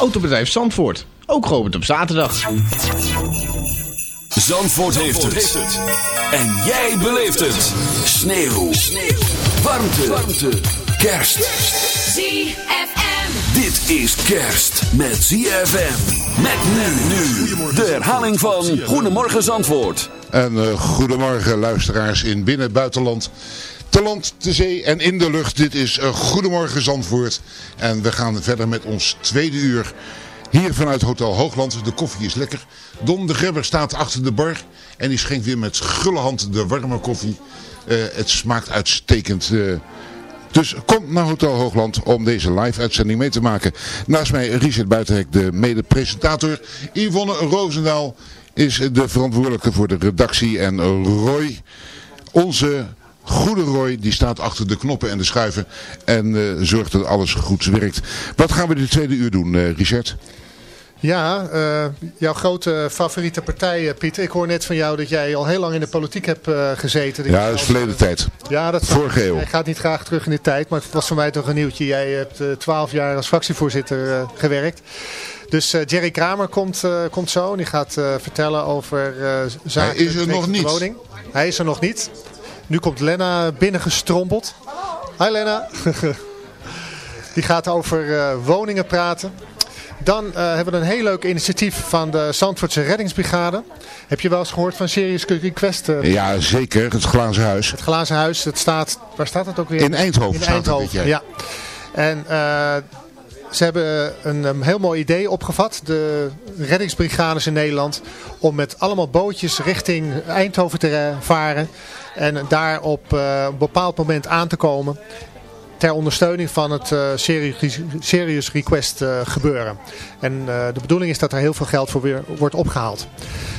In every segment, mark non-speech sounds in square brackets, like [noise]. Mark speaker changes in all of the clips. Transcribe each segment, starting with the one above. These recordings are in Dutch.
Speaker 1: Autobedrijf Zandvoort, ook geopend op zaterdag.
Speaker 2: Zandvoort, heeft, het. En jij beleeft het. Sneeuw. Warmte. Warmte. Kerst.
Speaker 3: ZFM.
Speaker 2: Dit is kerst met ZFM. Met nu nu. De herhaling van Goedemorgen Zandvoort.
Speaker 4: En uh, goedemorgen luisteraars in binnen- en buitenland. Te land, te zee en in de lucht. Dit is uh, Goedemorgen Zandvoort. En we gaan verder met ons tweede uur. Hier vanuit Hotel Hoogland. De koffie is lekker. Don de Grebber staat achter de bar. En die schenkt weer met gulle hand de warme koffie. Uh, het smaakt uitstekend. Uh, dus kom naar Hotel Hoogland om deze live uitzending mee te maken. Naast mij Richard Buitenhek, de mede-presentator. Yvonne Roosendaal is de verantwoordelijke voor de redactie. En Roy, onze goede Roy, die staat achter de knoppen en de schuiven. En uh, zorgt dat alles goed werkt. Wat gaan we dit tweede uur doen, uh, Richard?
Speaker 5: Ja, uh, jouw grote favoriete partij, Piet. Ik hoor net van jou dat jij al heel lang in de politiek hebt uh, gezeten.
Speaker 4: Ja, dat is verleden tijd.
Speaker 5: Ja, dat
Speaker 4: Vorige eeuw.
Speaker 5: Jij gaat niet graag terug in de tijd, maar het was voor mij toch een nieuwtje. Jij hebt twaalf jaar als fractievoorzitter gewerkt. Dus uh, Jerry Kramer komt, uh, komt zo en die gaat uh, vertellen over zaken.
Speaker 4: Hij is er nog niet.
Speaker 5: Hij is er nog niet. Nu komt Lena binnengestrompeld. Hi Lena. [laughs] die gaat over woningen praten. Dan uh, hebben we een heel leuk initiatief van de Zandvoortse Reddingsbrigade. Heb je wel eens gehoord van Serious Request? Uh,
Speaker 4: ja, zeker. Het Glazen Huis.
Speaker 5: Het Glazen Huis, het staat, waar staat het ook weer?
Speaker 4: In Eindhoven.
Speaker 5: In Eindhoven, ja. En ze hebben een, een, heel mooi idee opgevat, de reddingsbrigades in Nederland, om met allemaal bootjes richting Eindhoven te varen en daar op een bepaald moment aan te komen ter ondersteuning van het uh, serious, Request uh, gebeuren. En de bedoeling is dat er heel veel geld voor weer wordt opgehaald.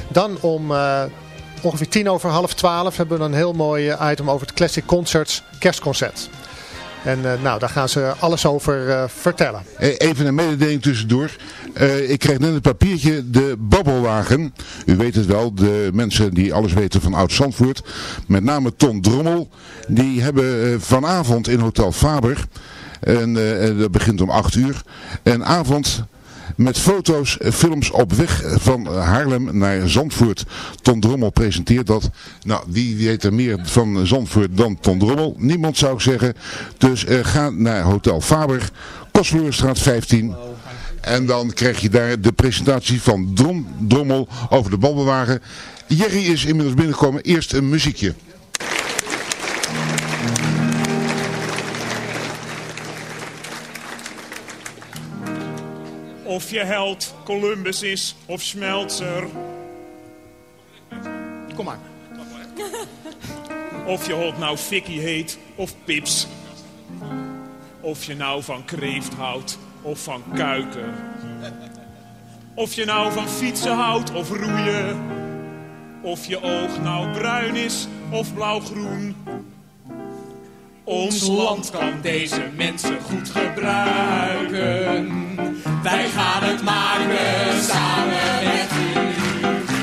Speaker 5: Dan om ongeveer tien over half twaalf hebben we een heel mooi item over het Classic Concerts kerstconcert. En uh, nou, daar gaan ze alles over uh, vertellen.
Speaker 4: Even een mededeling tussendoor. Ik kreeg net een papiertje, de babbelwagen. U weet het wel, de mensen die alles weten van Oud-Zandvoort. Met name Ton Drommel. Die hebben vanavond in Hotel Faber, en dat begint om 8 uur, een avond met foto's, films op weg van Haarlem naar Zandvoort. Ton Drommel presenteert dat. Nou, wie weet er meer van Zandvoort dan Ton Drommel? Niemand zou ik zeggen. Dus ga naar Hotel Faber, Kostvloerstraat 15. En dan krijg je daar de presentatie van Drom, Drommel over de balbewagen. Jerry is inmiddels binnengekomen. Eerst een muziekje.
Speaker 6: Of je held Columbus is of Schmelzer.
Speaker 5: Kom maar.
Speaker 6: Of je hond nou Vicky heet of Pips. Of je nou van kreeft houdt of van kuiken. Of je nou van fietsen houdt of roeien. Of je oog nou bruin is of blauwgroen. Ons land kan deze mensen goed gebruiken. Wij gaan het maken samen met u.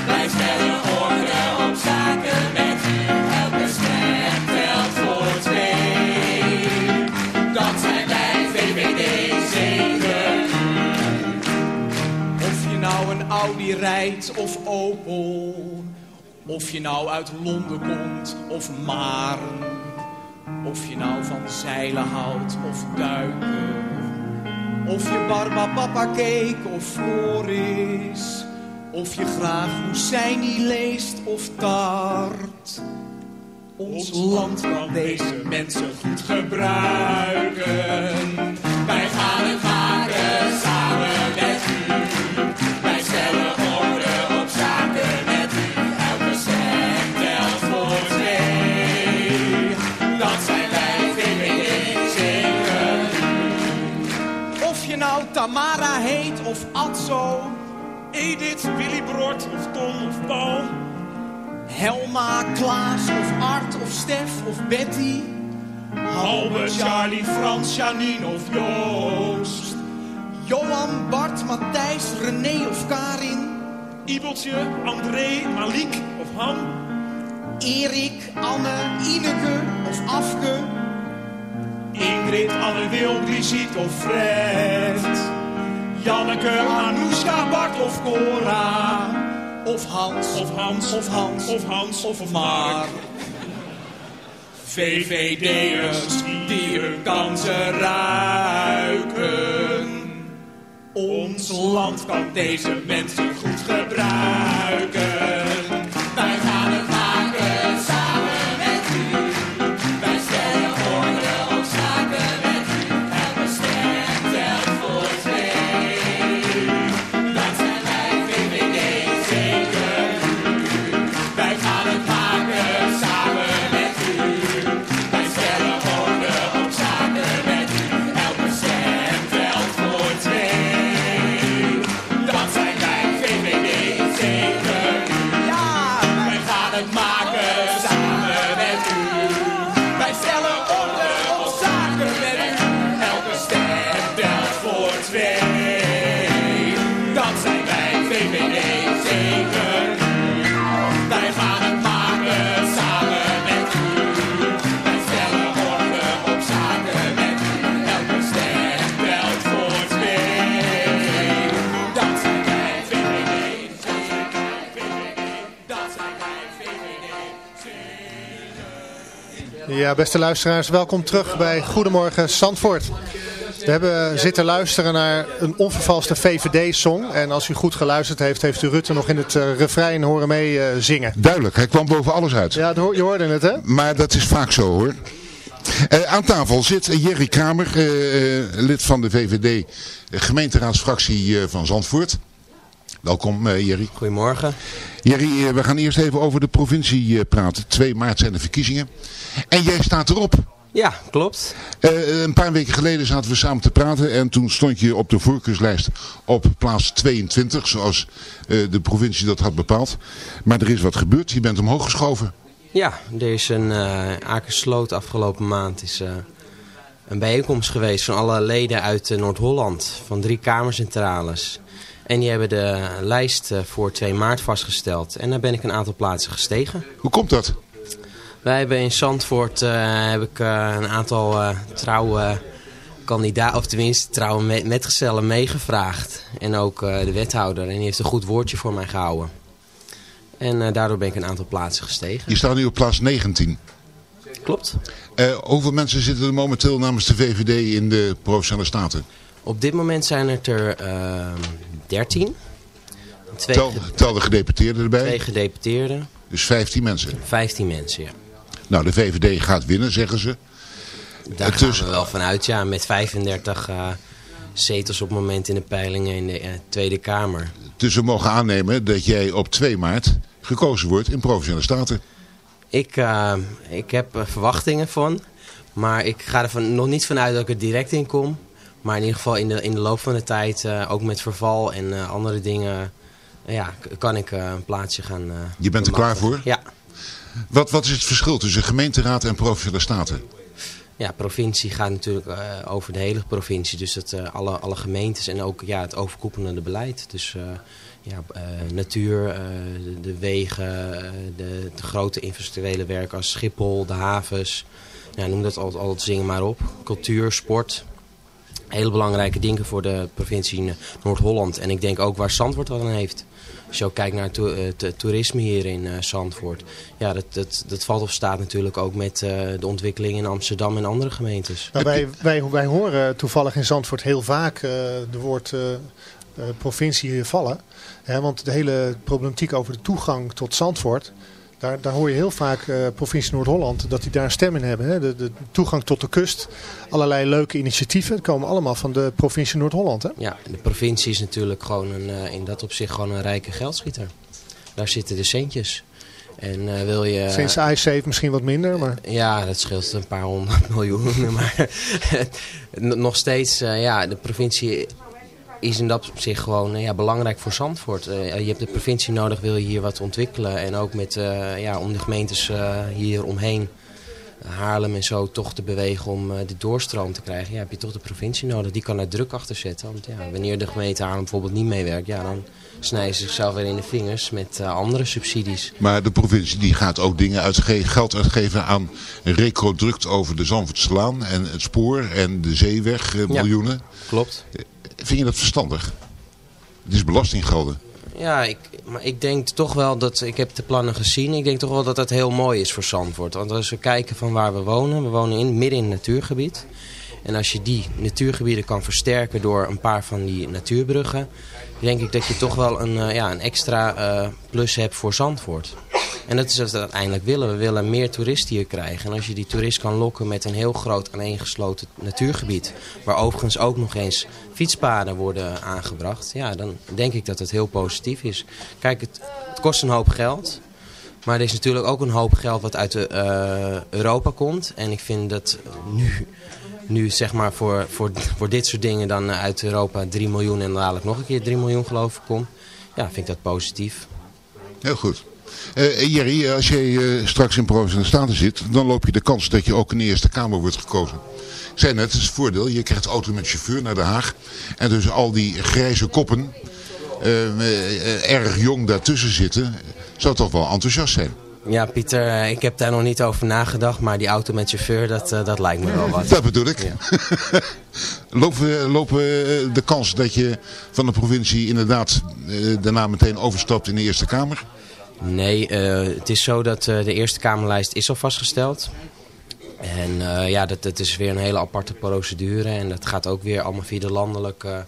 Speaker 6: Wij stellen orde op zaken
Speaker 3: met u. Elke scherp, telt voor twee. Dat zijn wij VVD zeker.
Speaker 7: Of
Speaker 3: je nou een Audi rijdt of Opel. Of je nou uit Londen komt of Maren. Of je nou van zeilen houdt of duiken. Of je Barbapapa keek of Floris. Of je graag Husseini leest of Tart. Ons land kan deze mensen goed gebruiken.
Speaker 6: Edith, Willy Brort of Tom of Paul.
Speaker 3: Helma, Klaas of Art of Stef of Betty.
Speaker 6: Halbe, Charlie, Frans, Janine of Joost.
Speaker 3: Johan, Bart, Matthijs, René of Karin.
Speaker 6: Ibeltje, André, Malik of Han.
Speaker 3: Erik, Anne, Ineke of Afke.
Speaker 6: Ingrid, Anne Wil, Brigitte of Fred. Janneke, Anoushka, Bart of Cora.
Speaker 3: Of Hans,
Speaker 6: Of Hans,
Speaker 3: of Hans,
Speaker 6: of Hans, of. Mark.
Speaker 3: VVD'ers die hun kansen ruiken. Ons land kan deze mensen goed gebruiken. Ja,
Speaker 5: beste luisteraars, welkom terug bij Goedemorgen Zandvoort. We hebben zitten luisteren naar een onvervalste VVD-song. En als u goed geluisterd heeft, heeft u Rutte nog in het uh, refrein horen mee uh, zingen.
Speaker 4: Duidelijk, hij kwam boven alles uit.
Speaker 5: Ja, je hoorde het hè?
Speaker 4: Maar dat is vaak zo hoor. Uh, aan tafel zit Jerry Kramer, lid van de VVD gemeenteraadsfractie van Zandvoort. Welkom Jerry.
Speaker 8: Goedemorgen.
Speaker 4: Jerry, we gaan eerst even over de provincie praten. 2 maart zijn de verkiezingen. En jij staat erop.
Speaker 8: Ja, klopt.
Speaker 4: Uh, een paar weken geleden zaten we samen te praten en toen stond je op de voorkeurslijst op plaats 22, zoals uh, de provincie dat had bepaald. Maar er is wat gebeurd, je bent omhoog geschoven.
Speaker 8: Ja, er is een uh, Akersloot afgelopen maand is, een bijeenkomst geweest van alle leden uit Noord-Holland, van drie kamercentrales. En die hebben de lijst voor 2 maart vastgesteld en daar ben ik een aantal plaatsen gestegen.
Speaker 4: Hoe komt dat?
Speaker 8: Wij hebben in Zandvoort uh, heb ik uh, een aantal uh, trouwe kandidaten, of tenminste trouwe met metgezellen meegevraagd. En ook de wethouder. En die heeft een goed woordje voor mij gehouden. En daardoor ben ik een aantal plaatsen gestegen.
Speaker 4: Je staat nu op plaats 19.
Speaker 8: Klopt.
Speaker 4: hoeveel mensen zitten er momenteel namens de VVD in de Provinciale Staten?
Speaker 8: Op dit moment zijn het er 13.
Speaker 4: Twee tel, tel de gedeputeerden erbij.
Speaker 8: Twee gedeputeerden.
Speaker 4: Dus 15 mensen.
Speaker 8: 15 mensen, ja.
Speaker 4: Nou, de VVD gaat winnen, zeggen ze.
Speaker 8: Daar gaan we wel vanuit, ja. Met 35 uh, zetels op het moment in de peilingen in de uh, Tweede Kamer.
Speaker 4: Dus we mogen aannemen dat jij op 2 maart gekozen wordt in Provinciale Staten.
Speaker 8: Ik, uh, ik heb verwachtingen van. Maar ik ga er van, nog niet vanuit dat ik er direct in kom. Maar in ieder geval in de, in de loop van de tijd, uh, ook met verval en uh, andere dingen, uh, ja, kan ik een plaatsje gaan
Speaker 4: Je bent er klaar voor?
Speaker 8: Ja.
Speaker 4: Wat, wat is het verschil tussen gemeenteraad en provinciale staten?
Speaker 8: Ja, provincie gaat natuurlijk over de hele provincie. Dus het, alle, alle gemeentes en ook ja, het overkoepelende beleid. Dus ja, natuur, de, de, wegen, de, de, grote infrastructurele werken als Schiphol, de havens. Ja, noem dat altijd, altijd zingen maar op. Cultuur, sport hele belangrijke dingen voor de provincie Noord-Holland. En ik denk ook waar Zandvoort wat aan heeft. Als je ook kijkt naar to het toerisme hier in Zandvoort. Ja, dat, dat, dat valt of staat natuurlijk ook met de ontwikkeling in Amsterdam en andere gemeentes.
Speaker 5: Nou, wij, wij, wij horen toevallig in Zandvoort heel vaak de woord provincie vallen. Hè, want de hele problematiek over de toegang tot Zandvoort... Daar, daar hoor je heel vaak uh, provincie Noord-Holland dat die daar stem in hebben. Hè? De, de, toegang tot de kust, allerlei leuke initiatieven komen allemaal van de provincie Noord-Holland. Hè?
Speaker 8: Ja, de provincie is natuurlijk gewoon een, uh, in dat opzicht gewoon een rijke geldschieter. Daar zitten de centjes. En uh, wil je...
Speaker 5: Sinds heeft misschien wat minder, maar...
Speaker 8: Ja, dat scheelt een paar honderd [laughs] miljoen. [laughs] maar nog steeds, ja, de provincie is in dat zich gewoon eh, ja, belangrijk voor Zandvoort. Uh, je hebt de provincie nodig, wil je hier wat ontwikkelen. En ook met, uh, ja, om de gemeentes hier omheen, Haarlem en zo, toch te bewegen om de doorstroom te krijgen. Ja, heb je toch de provincie nodig. Die kan er druk achter zetten. Want ja, wanneer de gemeente Haarlem bijvoorbeeld niet meewerkt, ja, dan snijden ze zichzelf weer in de vingers met andere subsidies.
Speaker 4: Maar de provincie die gaat ook dingen uitgeven, geld uitgeven aan recroduct over de Zandvoortslaan en het spoor en de zeeweg, miljoenen. Ja,
Speaker 8: klopt.
Speaker 4: Vind je dat verstandig? Het is belastinggelden.
Speaker 8: Ja, ik, maar ik denk toch wel dat, ik heb de plannen gezien, ik denk toch wel dat dat heel mooi is voor Zandvoort. Want als we kijken van waar we wonen, we wonen in, midden in een natuurgebied. En als je die natuurgebieden kan versterken door een paar van die natuurbruggen, denk ik dat je toch wel een, uh, ja, een extra uh, plus hebt voor Zandvoort. En dat is wat we uiteindelijk willen. We willen meer toeristen hier krijgen. En als je die toerist kan lokken met een heel groot aaneengesloten natuurgebied... waar overigens ook nog eens fietspaden worden aangebracht... ja, dan denk ik dat het heel positief is. Kijk, het, kost een hoop geld... Maar er is natuurlijk ook een hoop geld wat uit de, uh, Europa komt. En ik vind dat nu, nu zeg maar voor, voor, voor dit soort dingen dan uit Europa 3 miljoen en dadelijk nog een keer 3 miljoen geloof ik komt. Ja, vind ik dat positief.
Speaker 4: Heel goed. Uh, Jerry, als jij straks in Provinciale Staten zit, dan loop je de kans dat je ook in de Eerste Kamer wordt gekozen. Ik zei net, het is het voordeel, je krijgt auto met chauffeur naar Den Haag. En dus al die grijze koppen, erg jong daartussen zitten, zou toch wel enthousiast zijn.
Speaker 8: Ja, Pieter, ik heb daar nog niet over nagedacht, maar die auto met chauffeur, dat, dat lijkt me wel wat.
Speaker 4: Dat bedoel ik. Ja. [laughs] lopen, lopen de kans dat je van de provincie inderdaad daarna meteen overstapt in de Eerste Kamer?
Speaker 8: Nee, uh, het is zo dat uh, de Eerste Kamerlijst is al vastgesteld. En uh, ja, dat, dat is weer een hele aparte procedure. En dat gaat ook weer allemaal via de landelijke...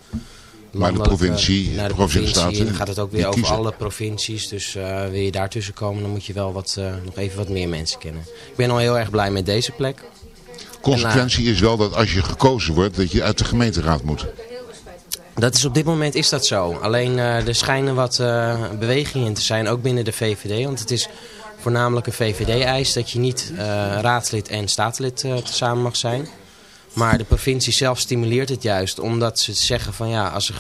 Speaker 4: Maar de provincie,
Speaker 8: naar de provincie, dan gaat het ook weer over alle provincies. Dus wil je daartussen komen, dan moet je wel wat, nog even wat meer mensen kennen. Ik ben al heel erg blij met deze plek.
Speaker 4: Consequentie is wel dat als je gekozen wordt, dat je uit de gemeenteraad moet.
Speaker 8: Dat is op dit moment is dat zo. Alleen uh, er schijnen wat uh, bewegingen in te zijn, ook binnen de VVD. Want het is voornamelijk een VVD-eis dat je niet uh, raadslid en staatslid samen mag zijn. Maar de provincie zelf stimuleert het juist. Omdat ze zeggen van ja, als er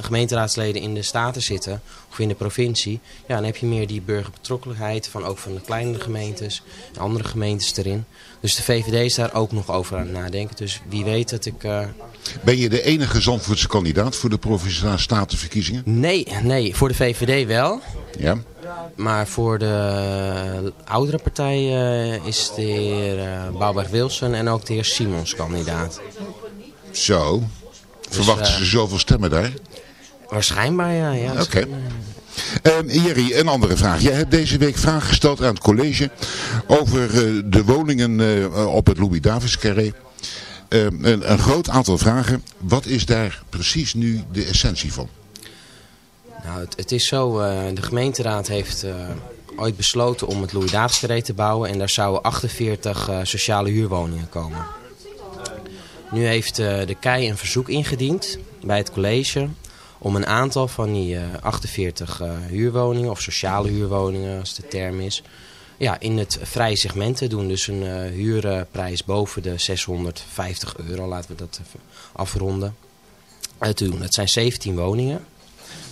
Speaker 8: gemeenteraadsleden in de staten zitten. Of in de provincie. Ja, dan heb je meer die burgerbetrokkenheid. Van ook van de kleinere gemeentes. En andere gemeentes erin. Dus de VVD is daar ook nog over aan het nadenken. Dus wie weet dat ik... Uh...
Speaker 4: Ben je de enige Zandvoortse kandidaat voor de Provinciale Statenverkiezingen?
Speaker 8: Nee, nee, voor de VVD wel.
Speaker 4: Ja.
Speaker 8: Maar voor de oudere partij uh, is de heer uh, Bouwberg-Wilson en ook de heer Simons kandidaat.
Speaker 4: Zo. Dus, Verwachten ze zoveel stemmen daar?
Speaker 8: Waarschijnlijk, ja. ja
Speaker 4: Oké. Okay. Uh, Jerry, een andere vraag. Jij hebt deze week vragen gesteld aan het college over uh, de woningen uh, op het Louis Davis carré. Een, een, groot aantal vragen. Wat is daar precies nu de essentie van?
Speaker 8: Nou, het, het is zo, de gemeenteraad heeft ooit besloten om het Louis te bouwen. En daar zouden 48 sociale huurwoningen komen. Nu heeft de KEI een verzoek ingediend bij het college om een aantal van die uh, 48 uh, huurwoningen of sociale huurwoningen als de term is, ja, in het vrije segment te doen. Dus een huurprijs boven de 650 euro, laten we dat even afronden, te doen. Dat zijn 17 woningen.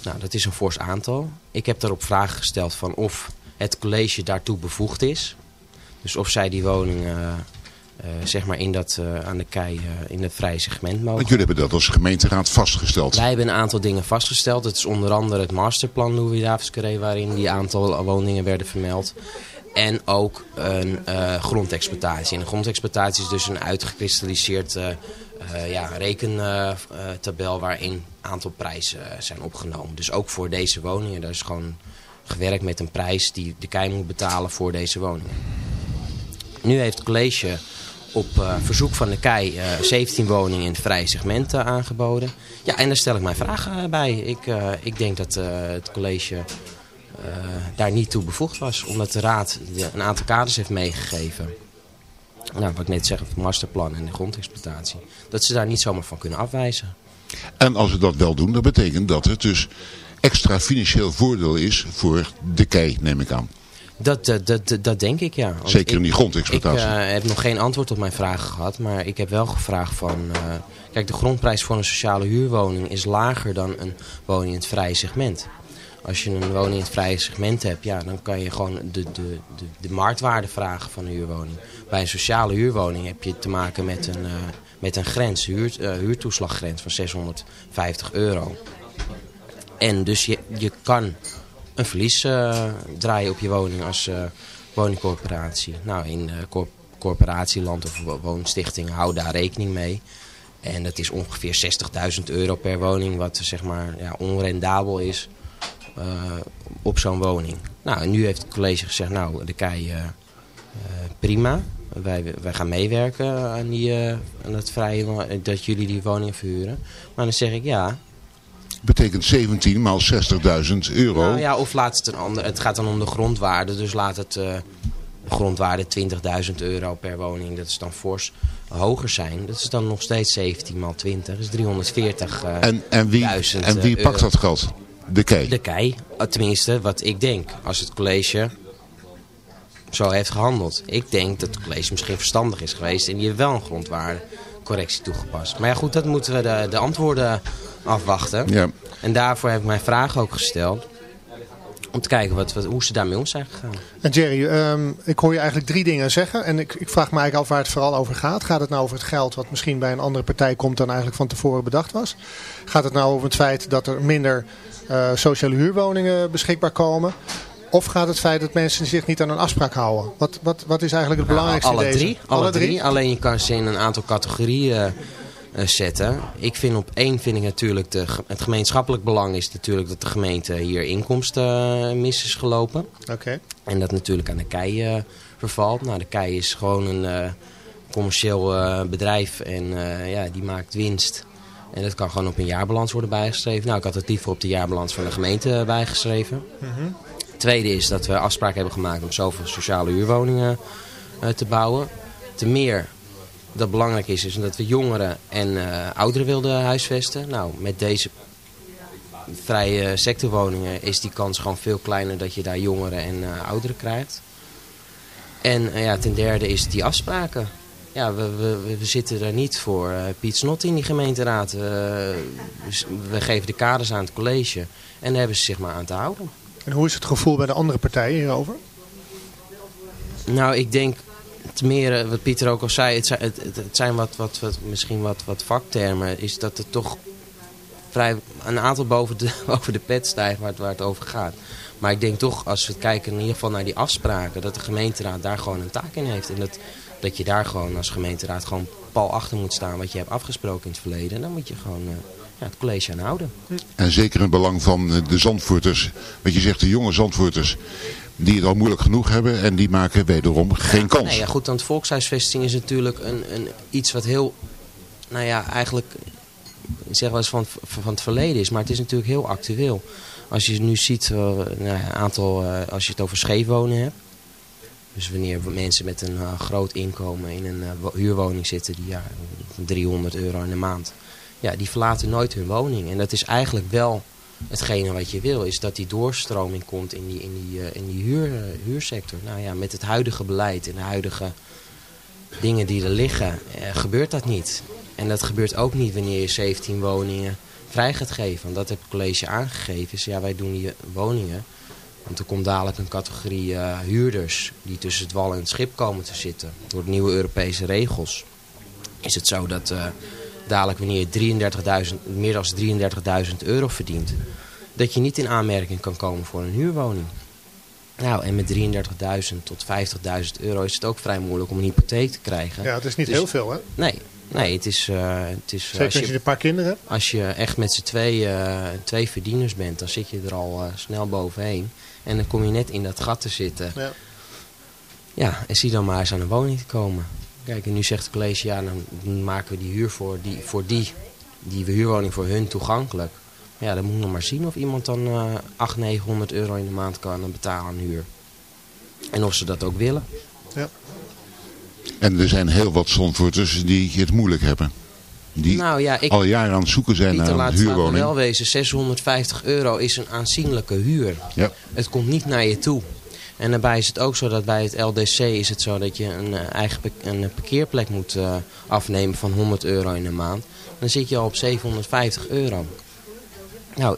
Speaker 8: Nou, dat is een fors aantal. Ik heb daarop vragen gesteld van of het college daartoe bevoegd is. Dus of zij die woningen uh, zeg maar in dat, uh, aan de kei uh, in het vrije segment mogen.
Speaker 4: Want jullie hebben dat als gemeenteraad vastgesteld.
Speaker 8: Wij hebben een aantal dingen vastgesteld. Het is onder andere het masterplan Louis waarin die aantal woningen werden vermeld. En ook een grondexploitatie. En een grondexploitatie is dus een uitgekristalliseerd ja, rekentabel waarin aantal prijzen eh, zijn opgenomen. Dus ook voor deze woningen. Daar is gewoon gewerkt met een prijs die de KEI moet betalen voor deze woningen. Nu heeft het college op uh, verzoek van de KEI uh, 17 woningen in het vrije segment aangeboden. Ja, en daar stel ik mijn vragen bij. Ik, ik denk dat het college daar niet toe bevoegd was. Omdat de raad een aantal kaders heeft meegegeven. Nou, wat ik net zeg, het masterplan en de grondexploitatie. Dat ze daar niet zomaar van kunnen afwijzen.
Speaker 4: En als we dat wel doen, dat betekent dat het dus extra financieel voordeel is voor de kei, neem ik aan.
Speaker 8: Dat, dat, dat, dat denk ik, ja. Want
Speaker 4: Zeker in die grondexploitatie.
Speaker 8: Ik uh, heb nog geen antwoord op mijn vragen gehad, maar ik heb wel gevraagd van... Uh, kijk, de grondprijs voor een sociale huurwoning is lager dan een woning in het vrije segment. Als je een woning in het vrije segment hebt, ja, dan kan je gewoon de, de, de, de marktwaarde vragen van een huurwoning. Bij een sociale huurwoning heb je te maken met een, uh, met een grens, huur, huurtoeslaggrens van 650 euro. En dus je, je kan een verlies uh, draaien op je woning als uh, woningcorporatie. Nou, in cor corporatieland of woonstichting hou daar rekening mee. En dat is ongeveer 60.000 euro per woning, wat zeg maar ja, onrendabel is op zo'n woning. Nou, en nu heeft het college gezegd, nou, de KEI prima. Wij, wij gaan meewerken aan, die, aan het vrije, dat jullie die woningen verhuren. Maar dan zeg ik, ja,
Speaker 4: betekent 17 maal 60.000 euro.
Speaker 8: Nou ja, of laat het een ander. Het gaat dan om de grondwaarde. Dus laat het uh, grondwaarde 20.000 euro per woning. Dat is dan fors hoger zijn. Dat is dan nog steeds 17 maal 20. Dat is 340 uh,
Speaker 4: en, en wie, en wie pakt dat geld? De kei?
Speaker 8: De kei. Tenminste, wat ik denk. Als het college zo heeft gehandeld. Ik denk dat het college misschien verstandig is geweest. En die heeft wel een grondwaardecorrectie toegepast. Maar ja goed, dat moeten we de, de antwoorden afwachten.
Speaker 4: Ja.
Speaker 8: En daarvoor heb ik mijn vraag ook gesteld. Om te kijken wat, wat, hoe ze daarmee om zijn gegaan.
Speaker 5: En Jerry, um, ik hoor je eigenlijk drie dingen zeggen. En ik, ik vraag me eigenlijk af waar het vooral over gaat. Gaat het nou over het geld wat misschien bij een andere partij komt dan eigenlijk van tevoren bedacht was? Gaat het nou over het feit dat er minder uh, sociale huurwoningen beschikbaar komen? Of gaat het feit dat mensen zich niet aan een afspraak houden? Wat, wat, wat is eigenlijk het belangrijkste
Speaker 8: alle
Speaker 5: deze?
Speaker 8: Drie, alle, alle drie. drie. Alleen je kan ze in een aantal categorieën uh, zetten. Ik vind op één vind ik natuurlijk de, het gemeenschappelijk belang is natuurlijk dat de gemeente hier inkomsten uh, mis is gelopen.
Speaker 5: Oké.
Speaker 8: En dat natuurlijk aan de kei vervalt. Nou, de kei is gewoon een commercieel bedrijf en ja, die maakt winst. En dat kan gewoon op een jaarbalans worden bijgeschreven. Nou, ik had het liever op de jaarbalans van de gemeente bijgeschreven.
Speaker 5: Mm -hmm.
Speaker 8: Tweede is dat we afspraken hebben gemaakt om zoveel sociale huurwoningen te bouwen. Te meer dat belangrijk is, is dat we jongeren en uh, ouderen wilden huisvesten. Nou, met deze vrije sectorwoningen is die kans gewoon veel kleiner dat je daar jongeren en uh, ouderen krijgt. En ja, ten derde is die afspraken. Ja, we, we, we zitten er niet voor Piet Snot in die gemeenteraad. we geven de kaders aan het college en daar hebben ze zich maar aan te houden.
Speaker 5: En hoe is het gevoel bij de andere partijen hierover?
Speaker 8: Nou, ik denk het meer, wat Pieter ook al zei, het zijn, het, het zijn wat, wat, wat, misschien wat, wat vaktermen, is dat het toch vrij een aantal boven de, [laughs] boven de pet stijgt waar het, waar het over gaat. Maar ik denk toch, als we kijken in ieder geval naar die afspraken, dat de gemeenteraad daar gewoon een taak in heeft. En dat, dat je daar gewoon als gemeenteraad gewoon pal achter moet staan wat je hebt afgesproken in het verleden. En dan moet je gewoon uh, ja, het college aanhouden.
Speaker 4: En zeker in belang van de zandvoerters, wat je zegt, de jonge zandvoerters die het al moeilijk genoeg hebben en die maken wederom geen kans.
Speaker 8: Nee, ja, goed, want volkshuisvesting is natuurlijk een, een, iets wat heel, nou ja, eigenlijk, zeg wel eens van, van het verleden is, maar het is natuurlijk heel actueel. Als je nu ziet, uh, nou ja, aantal, uh, als je het over scheefwonen hebt, dus wanneer mensen met een uh, groot inkomen in een huurwoning zitten, die ja, 300 euro in de maand, ja, die verlaten nooit hun woning. En dat is eigenlijk wel hetgene wat je wil, is dat die doorstroming komt in die, in die, uh, in die huur, uh, huursector. Nou ja, met het huidige beleid en de huidige dingen die er liggen, uh, gebeurt dat niet. En dat gebeurt ook niet wanneer je 17 woningen vrij gaat geven. Want dat heb het college aangegeven. Dus ja, wij doen die woningen. Want er komt dadelijk een categorie huurders die tussen het wal en het schip komen te zitten. Door de nieuwe Europese regels is het zo dat dadelijk wanneer je 33.000, meer dan 33.000 euro verdient, dat je niet in aanmerking kan komen voor een huurwoning. Nou, en met 33.000 tot 50.000 euro is het ook vrij moeilijk om een hypotheek te krijgen.
Speaker 9: Ja, het is niet
Speaker 8: Dus-
Speaker 9: heel veel hè?
Speaker 8: Nee, nee het is... eh, het is
Speaker 9: Zeker als je, een paar kinderen hebt.
Speaker 8: als je echt met z'n twee, eh, twee verdieners bent, dan zit je er al eh, snel bovenheen. En dan kom je net in dat gat te zitten.
Speaker 9: Ja.
Speaker 8: Ja, en zie dan maar eens aan een woning te komen. Kijk, en nu zegt het college, ja, dan maken we die huur voor die, voor die, die huurwoning voor hun toegankelijk. Maar ja, dan moet je nog maar zien of iemand dan eh 800, 900 euro in de maand kan betalen aan huur. En of ze dat ook willen.
Speaker 9: Ja.
Speaker 4: En er zijn heel wat Zandvoorters die het moeilijk hebben. Die
Speaker 8: Nou ja, ik-
Speaker 4: al jaren aan het zoeken zijn naar een
Speaker 8: we
Speaker 4: huurwoning.
Speaker 8: wel wezen, 650 euro is een aanzienlijke huur.
Speaker 4: Ja.
Speaker 8: Het komt niet naar je toe. En daarbij is het ook zo dat bij het LDC is het zo dat je een eh, eigen een parkeerplek moet eh, afnemen van 100 euro in de maand. Dan zit je al op 750 euro. Nou,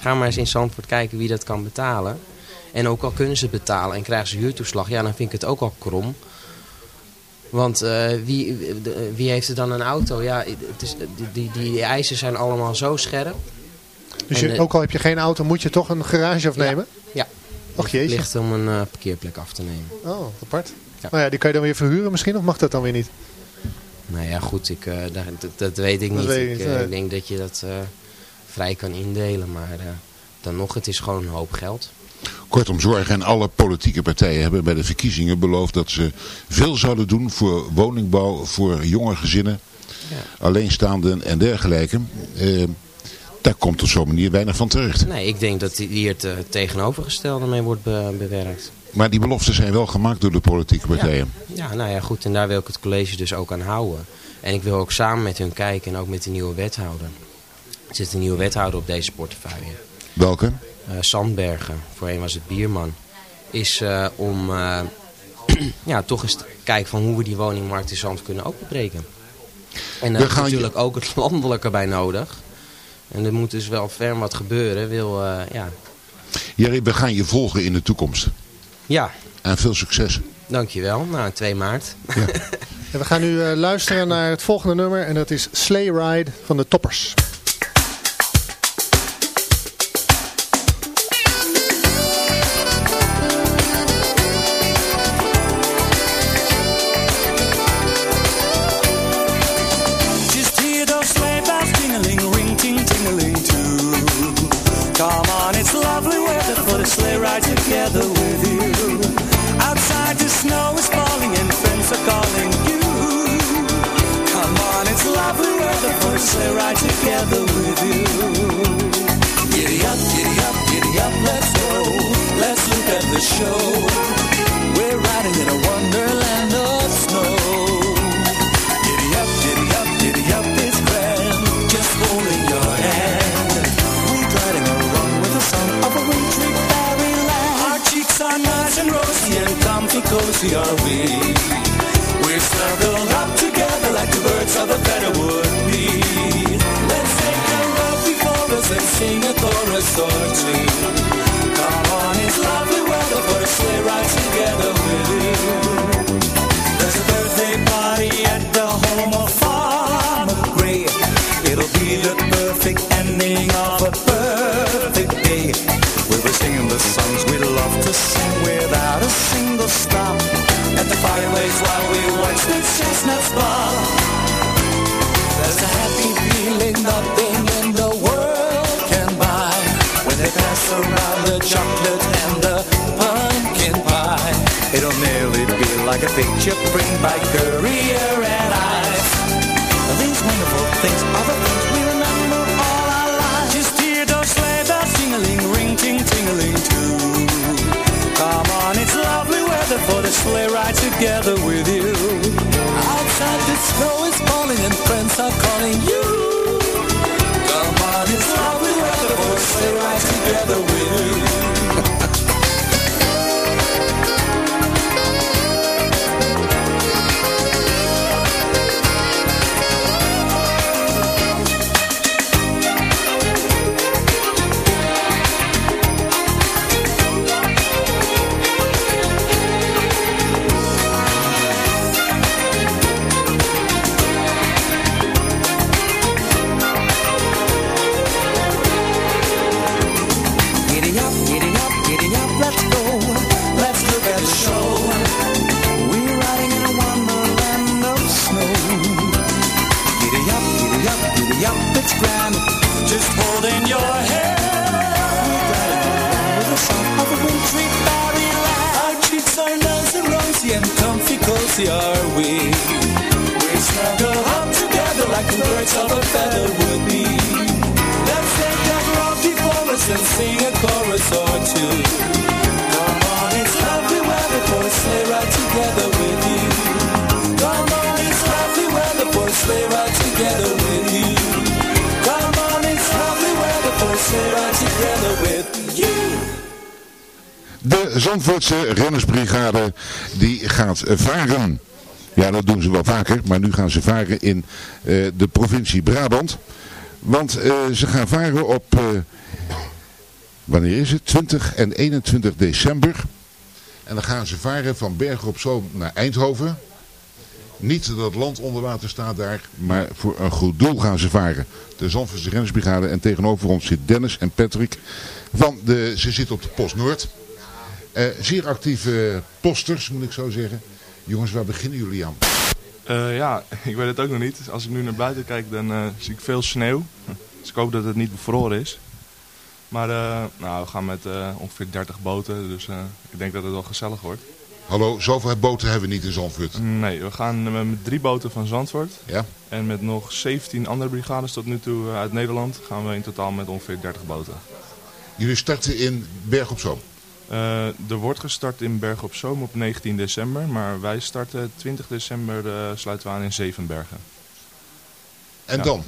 Speaker 8: ga maar eens in Zandvoort kijken wie dat kan betalen. En ook al kunnen ze het betalen en krijgen ze huurtoeslag, ja dan vind ik het ook al krom. Want eh, wie, de- wie heeft er dan een auto? Ja, het is, die, die, die eisen zijn allemaal zo scherp.
Speaker 9: Dus je, ook al heb je geen auto, moet je toch een garage afnemen?
Speaker 8: Ja.
Speaker 9: Och jeetje.
Speaker 8: Ligt om een eh, parkeerplek af te nemen.
Speaker 9: Oh, apart.
Speaker 8: Ja.
Speaker 9: Nou ja, die kan je dan weer verhuren misschien, of mag dat dan weer niet?
Speaker 8: Nou ja, goed, ik, eh, daar, dat, dat weet ik
Speaker 9: Dat
Speaker 8: niet.
Speaker 9: weet je
Speaker 8: ik,
Speaker 9: niet,
Speaker 8: eh, ik denk dat je dat eh, vrij kan indelen. Maar eh, dan nog, het is gewoon een hoop geld.
Speaker 4: Kortom, zorg en alle politieke partijen hebben bij de verkiezingen beloofd dat ze veel zouden doen voor woningbouw, voor jonge gezinnen,
Speaker 8: Ja.
Speaker 4: alleenstaanden en dergelijke. Daar komt op zo'n manier weinig van terecht.
Speaker 8: Nee, ik denk dat hier het eh, tegenovergestelde mee wordt be- bewerkt.
Speaker 4: Maar die beloften zijn wel gemaakt door de politieke partijen.
Speaker 8: Ja, nou ja, goed. En daar wil ik het college dus ook aan houden. En ik wil ook samen met hun kijken en ook met de nieuwe wethouder. Er zit een nieuwe wethouder op deze portefeuille.
Speaker 4: Welke?
Speaker 8: eh, Sandbergen, voorheen was het Bierman, is eh, om [clears throat] ja, toch eens te kijken van hoe we die woningmarkt in Zand kunnen openbreken. En daar
Speaker 4: We
Speaker 8: is
Speaker 4: je-
Speaker 8: natuurlijk ook het landelijke bij nodig. En er moet dus wel ferm wat gebeuren. Wil, eh, ja.
Speaker 4: Jerry, we gaan je volgen in de toekomst.
Speaker 8: ja,
Speaker 4: En veel succes.
Speaker 8: dankjewel. Nou, 2 maart.
Speaker 9: En [laughs] we gaan nu eh, luisteren naar het volgende nummer en dat is Sleigh Ride van de Toppers.
Speaker 10: And friends are calling you.
Speaker 4: Maar nu gaan ze varen in eh, de provincie Brabant. Want eh, ze gaan varen op, eh, wanneer is het? 20 en 21 december. En dan gaan ze varen van Bergen op Zoom naar Eindhoven. Niet dat het land onder water staat daar, maar voor een goed doel gaan ze varen. De Zandvoortse en tegenover ons zit Dennis en Patrick. Van de, ze zitten op de Post Noord. Zeer actieve posters, moet ik zo zeggen. Jongens, waar beginnen jullie aan?
Speaker 11: Eh, ja, [laughs] ik weet het ook nog niet. Als ik nu naar buiten kijk, dan eh, zie ik veel sneeuw. Dus ik hoop dat het niet bevroren is. Maar eh, nou, we gaan met ongeveer 30 boten, dus ik denk dat het wel gezellig wordt.
Speaker 4: Hallo, zoveel boten hebben we niet in Zandvoort.
Speaker 11: Nee, we gaan met drie boten van Zandvoort.
Speaker 4: Ja.
Speaker 11: En met nog 17 andere brigades tot nu toe uit Nederland gaan we in totaal met ongeveer 30 boten.
Speaker 4: Jullie starten in Berg op Zoom.
Speaker 11: Eh, er wordt gestart in Bergen op Zoom op 19 december, maar wij starten 20 december eh, sluiten we aan in Zevenbergen.
Speaker 4: En
Speaker 11: Ja.
Speaker 4: dan?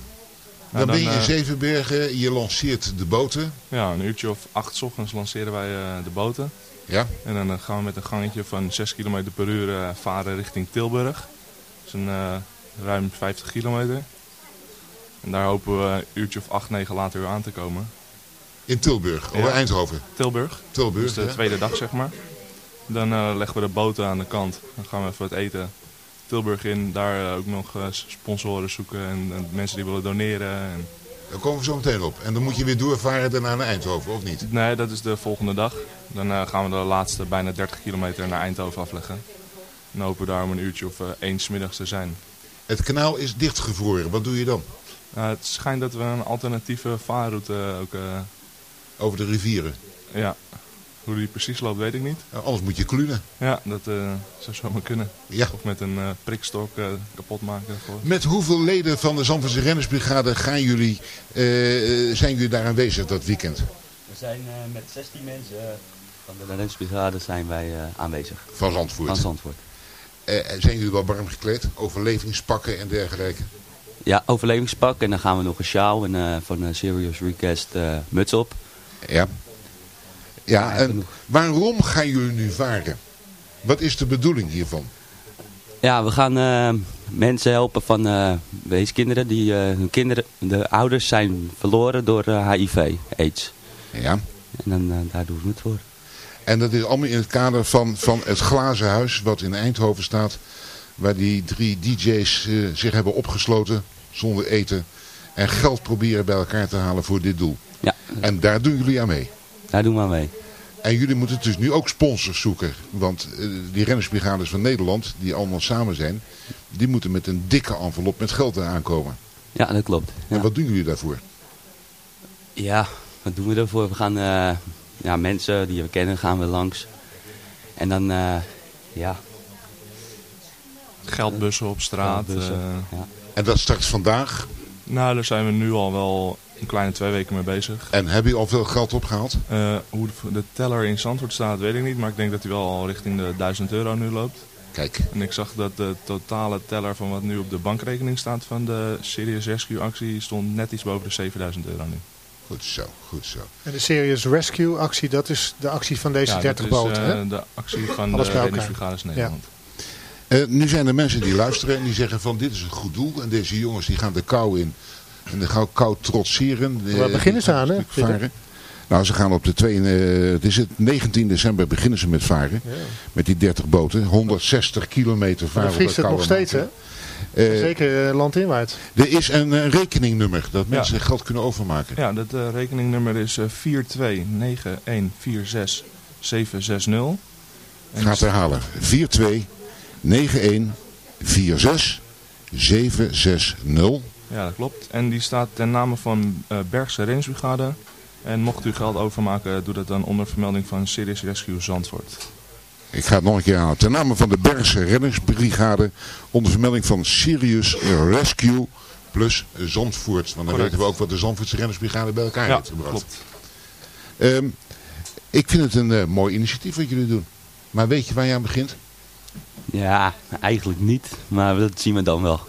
Speaker 4: Dan, ben je in
Speaker 11: eh,
Speaker 4: Zevenbergen, je lanceert de boten.
Speaker 11: Ja, een uurtje of acht 's ochtends lanceren wij de boten.
Speaker 4: Ja.
Speaker 11: En dan gaan we met een gangetje van 6 km per uur varen richting Tilburg. Dat is een ruim 50 kilometer. En daar hopen we een uurtje of 8, 9 later weer aan te komen.
Speaker 4: In Tilburg,
Speaker 11: Ja.
Speaker 4: over Eindhoven.
Speaker 11: Tilburg.
Speaker 4: Tilburg,
Speaker 11: Dus de
Speaker 4: ja.
Speaker 11: tweede dag, zeg maar. Dan eh, leggen we de boten aan de kant. Dan gaan we even wat eten. Tilburg in, daar eh, ook nog eh, sponsoren zoeken en, en mensen die willen doneren. En...
Speaker 4: Daar komen we zo meteen op. En dan moet je weer doorvaren daarna naar Eindhoven, of niet?
Speaker 11: Nee, dat is de volgende dag. Dan gaan we de laatste bijna 30 kilometer naar Eindhoven afleggen. En hopen we daar om een uurtje of één 's middags te zijn.
Speaker 4: Het kanaal is dichtgevroren. Wat doe je dan?
Speaker 11: Uh, het schijnt dat we een alternatieve vaarroute ook... Uh,
Speaker 4: Over de rivieren?
Speaker 11: Ja. Hoe die precies loopt weet ik niet.
Speaker 4: Ja, anders moet je klunen.
Speaker 11: Ja, dat uh, zou zomaar kunnen.
Speaker 4: Ja.
Speaker 11: Of met een uh, prikstok kapot maken. Voor.
Speaker 4: Met hoeveel leden van de Zandvoortse Rennersbrigade gaan jullie, zijn jullie daar aanwezig dat weekend?
Speaker 12: We zijn met 16 mensen van de Rennersbrigade zijn wij aanwezig.
Speaker 4: Van Zandvoort?
Speaker 12: Van Zandvoort.
Speaker 4: zijn jullie wel warm gekleed? Overlevingspakken en dergelijke?
Speaker 12: Ja, overlevingspak. En dan gaan we nog een sjaal en uh, van een Serious Request uh, muts op.
Speaker 4: Ja. Ja, en waarom gaan jullie nu varen? Wat is de bedoeling hiervan?
Speaker 12: Ja, we gaan uh, mensen helpen van uh, weeskinderen. Die, uh, hun kinderen, de ouders zijn verloren door HIV, AIDS.
Speaker 4: Ja.
Speaker 12: En dan, daar doen we het voor.
Speaker 4: En dat is allemaal in het kader van, van het glazen huis wat in Eindhoven staat. Waar die drie DJ's zich hebben opgesloten zonder eten. En geld proberen bij elkaar te halen voor dit doel.
Speaker 12: Ja.
Speaker 4: En daar doen jullie aan mee?
Speaker 12: Daar doen we aan mee.
Speaker 4: En jullie moeten dus nu ook sponsors zoeken. Want uh, die rennersbrigades van Nederland, die allemaal samen zijn, die moeten met een dikke envelop met geld aankomen.
Speaker 12: Ja, dat klopt. Ja.
Speaker 4: En wat doen jullie daarvoor?
Speaker 12: Ja, wat doen we daarvoor? We gaan uh, ja, mensen die we kennen, gaan we langs. En dan, uh, ja...
Speaker 11: Geldbussen op straat.
Speaker 12: Geldbussen, ja.
Speaker 4: En dat start vandaag?
Speaker 11: Nou, daar zijn we nu al wel een kleine twee weken mee bezig.
Speaker 4: En heb je al veel geld opgehaald?
Speaker 11: Uh, hoe de teller in Zandvoort staat, weet ik niet. Maar ik denk dat hij wel al richting de 1000 euro nu loopt.
Speaker 4: Kijk.
Speaker 11: En ik zag dat de totale teller van wat nu op de bankrekening staat van de Serious Rescue actie stond net iets boven de 7000 euro nu.
Speaker 4: Goed zo, goed zo.
Speaker 5: En de Serious Rescue actie, dat is de actie van deze
Speaker 11: ja,
Speaker 5: 30
Speaker 11: dat is,
Speaker 5: boten,
Speaker 11: uh,
Speaker 5: hè?
Speaker 11: de actie van
Speaker 5: Alles
Speaker 11: de
Speaker 5: bij elkaar.
Speaker 11: reddingsbrigades Nederland.
Speaker 4: Ja. Uh, nu zijn er mensen die luisteren en die zeggen van dit is een goed doel. En deze jongens die gaan de kou in. En de kou, kou trotseren.
Speaker 5: Waar beginnen ze aan, hè?
Speaker 4: Varen. Nou, ze gaan op de twee, uh, het is het 19 december beginnen ze met varen. Ja. Met die 30 boten. 160 kilometer varen.
Speaker 5: Dan vriest het nog steeds, hè? Uh, Zeker landinwaarts.
Speaker 4: Er is een uh, rekeningnummer dat mensen ja. geld kunnen overmaken.
Speaker 11: Ja, dat uh, rekeningnummer is 429146
Speaker 4: Gaat herhalen. 429146
Speaker 11: Ja, dat klopt. En die staat ten name van uh, Bergse Rensbrigade. En mocht u geld overmaken, doe dat dan onder vermelding van Serious Rescue Zandvoort.
Speaker 4: ik ga het nog een keer aan. Ten name van de Bergse reddingsbrigade onder vermelding van Sirius Rescue plus Zandvoort. Want dan
Speaker 11: Correct.
Speaker 4: weten we ook wat de Zandvoortse reddingsbrigade bij elkaar
Speaker 11: Ja,
Speaker 4: heeft gebracht.
Speaker 11: klopt.
Speaker 4: Ehm, ik vind het een eh, mooi initiatief wat jullie doen. Maar weet je waar je aan begint?
Speaker 12: Ja, eigenlijk niet. Maar dat zien we dan wel.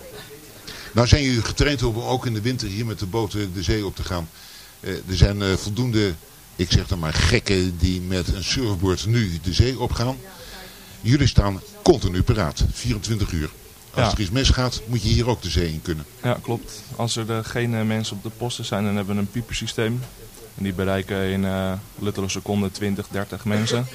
Speaker 4: Nou zijn jullie getraind om ook in de winter hier met de boten de zee op te gaan. Eh, er zijn eh, voldoende, ik zeg dan maar gekken die met een surfboard nu de zee opgaan. Jullie staan continu paraat, 24 uur. Als
Speaker 11: Ja.
Speaker 4: er iets misgaat, moet je hier ook de zee in kunnen.
Speaker 11: Ja, klopt. Als er eh, geen mensen op de posten zijn, dan hebben we een piepersysteem. En die bereiken in eh luttele seconden 20, 30 mensen.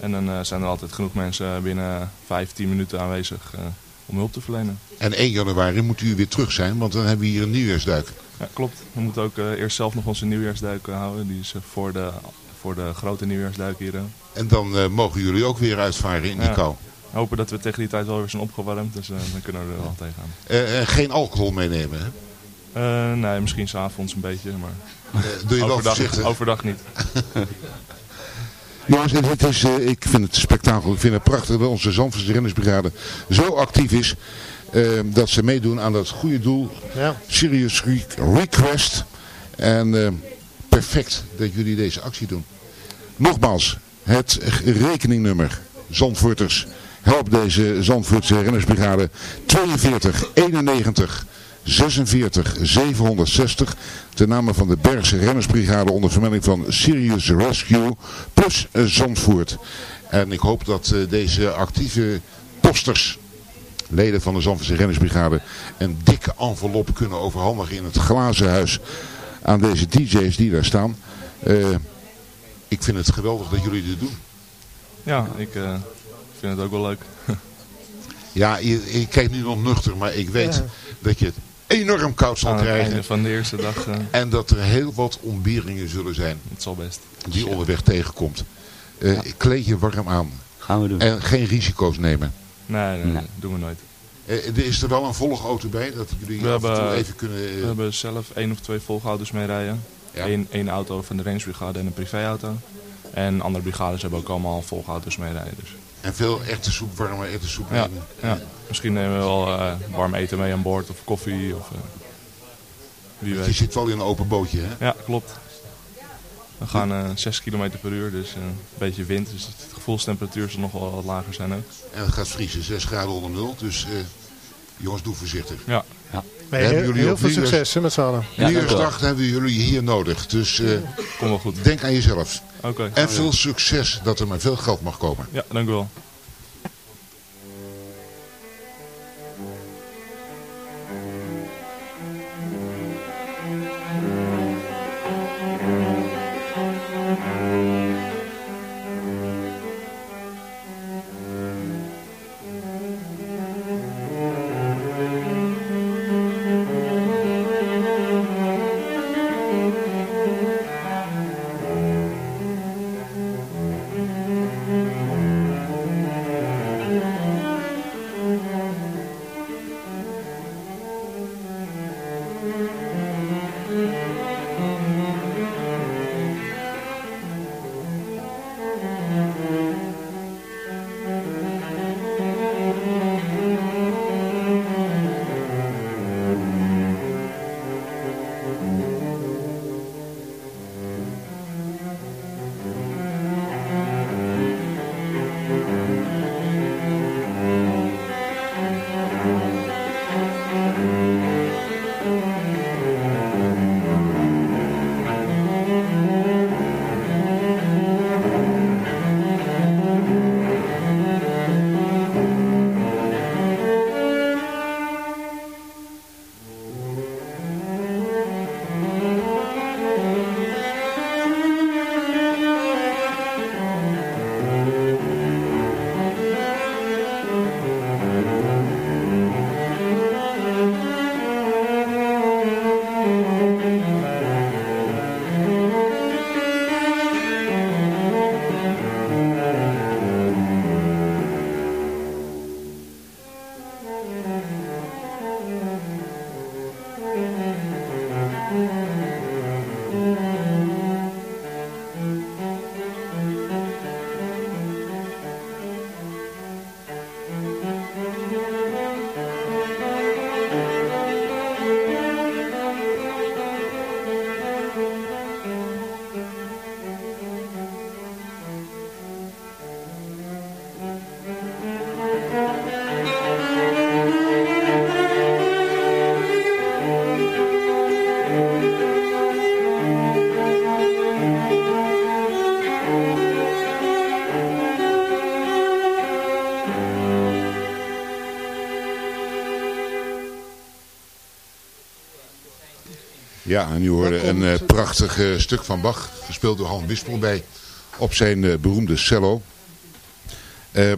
Speaker 11: En dan zijn er altijd genoeg mensen binnen 5, 10 minuten aanwezig eh, om hulp te verlenen.
Speaker 4: En 1 januari moet u weer terug zijn, want dan hebben we hier een nieuwjaarsduik.
Speaker 11: Ja, klopt. We moeten ook eh, eerst zelf nog onze nieuwjaarsduik eh, houden. Die is eh, voor, de, voor de grote nieuwjaarsduik hier.
Speaker 4: En dan mogen jullie ook weer uitvaren in die
Speaker 11: Ja.
Speaker 4: kou.
Speaker 11: Hopen dat we tegen die tijd wel weer zijn opgewarmd. Dus eh, dan kunnen we er wel tegenaan.
Speaker 4: Eh, eh, geen alcohol meenemen, hè?
Speaker 11: Nee, misschien s'avonds een beetje, maar
Speaker 4: doe je [laughs] wel voorzichtig.
Speaker 11: overdag niet. [laughs]
Speaker 4: Jongens, het, het is, eh, ik vind het spektakel. Ik vind het prachtig dat onze Zandvoortse rennersbrigade zo actief is. eh, dat ze meedoen aan dat goede doel.
Speaker 5: Ja.
Speaker 4: Serious Re- Request. En eh, perfect dat jullie deze actie doen. Nogmaals, het rekeningnummer. Zandvoorters. Help deze Zandvoortse rennersbrigade 42 91 46 760 ten name van de Bergse rennersbrigade onder vermelding van Sirius Rescue plus eh, Zandvoort. En ik hoop dat eh, deze actieve posters, leden van de Zandvoortse rennersbrigade, een dikke envelop kunnen overhandigen in het glazen huis aan deze DJ's die daar staan. Eh, ik vind het geweldig dat jullie dit doen.
Speaker 11: Ja, ik eh, vind het ook wel leuk. [laughs]
Speaker 4: Ja, ik kijk nu nog nuchter, maar ik weet
Speaker 11: Ja.
Speaker 4: dat je het enorm koud zal
Speaker 11: Aan het
Speaker 4: krijgen.
Speaker 11: einde van de eerste dag. eh,
Speaker 4: En dat er heel wat ontberingen zullen zijn.
Speaker 11: Het zal best.
Speaker 4: Die je onderweg tegenkomt. Eh, Kleed je warm aan.
Speaker 12: Gaan we doen.
Speaker 4: En geen risico's nemen.
Speaker 11: nee, nee,
Speaker 12: Nee.
Speaker 11: doen we nooit.
Speaker 4: Eh, er is er wel een volgauto bij, dat jullie
Speaker 11: We hebben,
Speaker 4: even kunnen...
Speaker 11: we hebben zelf één of twee volgauto's mee rijden.
Speaker 4: Ja.
Speaker 11: Eén, één auto van de rangebrigade en een privéauto. En andere brigades hebben ook allemaal volgauto's mee rijden. Dus.
Speaker 4: En veel echte soep, warme echte soep.
Speaker 11: Ja, ja. Misschien nemen we wel eh, warm eten mee aan boord of koffie. Of, eh, wie weet.
Speaker 4: Je zit wel in een open bootje, hè?
Speaker 11: Ja, klopt. We gaan eh 6 km per uur, dus eh, een beetje wind. Dus de gevoelstemperatuur zal nog wel wat lager zijn ook.
Speaker 4: En het gaat vriezen, 6 graden onder nul. Dus jongens, doe voorzichtig.
Speaker 11: Ja.
Speaker 4: Hebben
Speaker 5: heel,
Speaker 4: jullie
Speaker 5: heel
Speaker 4: op
Speaker 5: veel succes met z'n allen.
Speaker 12: Ja,
Speaker 4: Nieuwjaarsdag hebben jullie hier nodig. Dus eh,
Speaker 11: Kom wel goed.
Speaker 4: denk aan jezelf.
Speaker 11: Oké.
Speaker 4: En veel succes dat er maar veel geld mag komen.
Speaker 11: Ja, dank u wel.
Speaker 4: Ja, en u hoorde een eh, prachtig eh, stuk van Bach, gespeeld door Han Wispelbij op zijn eh, beroemde cello.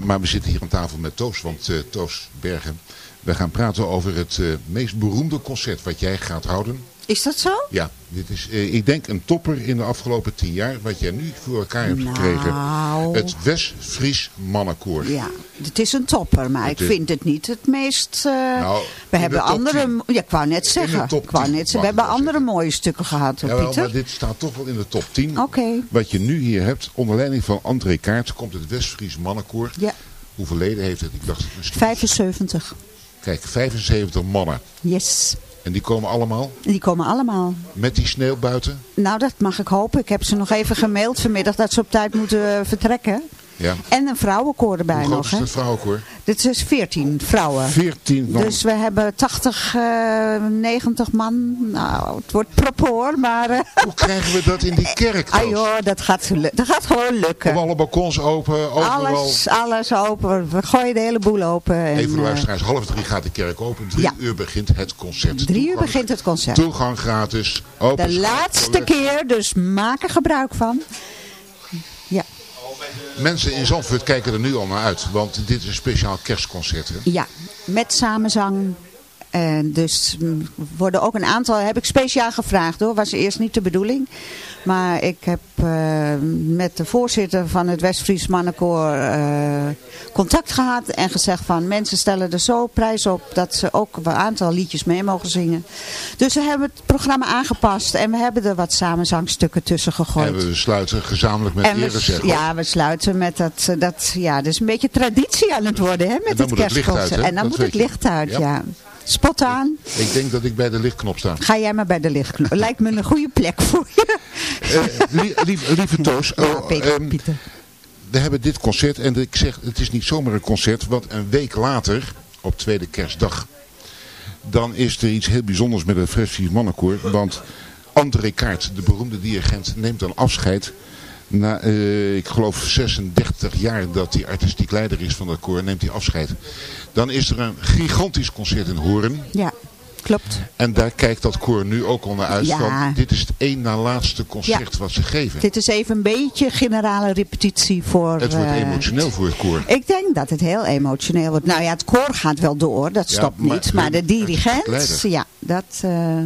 Speaker 4: Maar we zitten hier aan tafel met Toos, want Toos Bergen, we gaan praten over het meest beroemde concert wat jij gaat houden.
Speaker 13: Is dat zo?
Speaker 4: Ja, dit is, eh, ik denk, een topper in de afgelopen tien jaar, wat jij nu voor elkaar hebt gekregen.
Speaker 13: Nou.
Speaker 4: Het West-Fries Mannenkoor.
Speaker 13: Ja, het is een topper, maar
Speaker 4: Het
Speaker 13: ik
Speaker 4: is-
Speaker 13: vind het niet het meest... eh,
Speaker 4: Nou,
Speaker 13: we hebben andere...
Speaker 4: 10.
Speaker 13: Ja, ik wou net zeggen. Ik wou
Speaker 4: 10
Speaker 13: net We hebben andere mooie stukken gehad, hoor, Pieter.
Speaker 4: maar dit staat toch wel in de top 10.
Speaker 13: Oké.
Speaker 4: Wat je nu hier hebt, onder leiding van André Kaart, komt het West-Fries Mannenkoor.
Speaker 13: Ja.
Speaker 4: Hoeveel leden heeft het? Ik dacht misschien...
Speaker 13: 75.
Speaker 4: Kijk, 75 mannen.
Speaker 13: Yes.
Speaker 4: En die komen allemaal
Speaker 13: Die komen allemaal.
Speaker 4: met die sneeuw buiten?
Speaker 13: Nou, dat mag ik hopen. Ik heb ze nog even gemaild vanmiddag dat ze op tijd moeten eh, vertrekken.
Speaker 4: Ja.
Speaker 13: En een vrouwenkoor erbij
Speaker 4: Hoe groot
Speaker 13: nog.
Speaker 4: is
Speaker 13: Hè?
Speaker 4: het vrouwenkoor?
Speaker 13: Dit is 14 vrouwen.
Speaker 4: 14 man.
Speaker 13: Dus we hebben 80, eh 90 man. Nou, het wordt proper, maar... eh,
Speaker 4: Hoe krijgen we dat in die kerk,
Speaker 13: Ah joh, dat gaat, dat gaat gewoon lukken.
Speaker 4: Alle balkons open, overal.
Speaker 13: Alles, alles open. We gooien de hele boel open. En,
Speaker 4: Even de
Speaker 13: eh,
Speaker 4: luisteraars, half drie gaat de kerk open. Drie
Speaker 13: Ja.
Speaker 4: uur begint het concert.
Speaker 13: drie uur begint het concert.
Speaker 4: Toegang gratis. Open
Speaker 13: De laatste keer, dus maak er gebruik van.
Speaker 4: Mensen in Zandvoort kijken er nu al naar uit. Want dit is een speciaal kerstconcert. Hè?
Speaker 13: ja met samenzang. En dus mm, worden ook een aantal, heb ik speciaal gevraagd hoor, was eerst niet de bedoeling. Maar ik heb eh, met de voorzitter van het West-Fries Mannenkoor eh, contact gehad. En gezegd van mensen stellen er zo prijs op dat ze ook een aantal liedjes mee mogen zingen. Dus we hebben het programma aangepast en we hebben er wat samenzangstukken tussen gegooid.
Speaker 4: En we sluiten gezamenlijk met Erezeg.
Speaker 13: ja, we sluiten met dat, dat, ja, dus een beetje traditie aan het worden, hè, met
Speaker 4: En dan
Speaker 13: het kerstconcert. En dan
Speaker 4: Dat
Speaker 13: moet het licht uit,
Speaker 4: Ja.
Speaker 13: ja. Spot aan.
Speaker 4: Ik denk dat ik bij de lichtknop sta.
Speaker 13: Ga jij maar bij de lichtknop. Lijkt me een goede plek voor je.
Speaker 4: Lief- lieve Toos,
Speaker 13: Ja,
Speaker 4: oh,
Speaker 13: Peter,
Speaker 4: ehm,
Speaker 13: Pieter.
Speaker 4: we hebben dit concert en ik zeg, het is niet zomaar een concert, want een week later, op tweede kerstdag, dan is er iets heel bijzonders met het Fresfies Mannenkoor, want André Kaart, de beroemde dirigent, neemt dan afscheid. Na, eh, ik geloof 36 jaar dat hij artistiek leider is van dat koor, neemt hij afscheid. Dan is er een gigantisch concert in Hoorn.
Speaker 13: Ja, klopt.
Speaker 4: En daar kijkt dat koor nu ook al naar uit.
Speaker 13: Ja.
Speaker 4: Want dit is het één na laatste concert wat ze geven.
Speaker 13: Dit is even een beetje generale repetitie voor...
Speaker 4: Het wordt
Speaker 13: eh,
Speaker 4: emotioneel voor het koor.
Speaker 13: Ik denk dat het heel emotioneel wordt. Nou ja, het koor gaat wel door, dat
Speaker 4: Ja,
Speaker 13: stopt
Speaker 4: maar
Speaker 13: niet. Maar de dirigent, ja, dat, eh,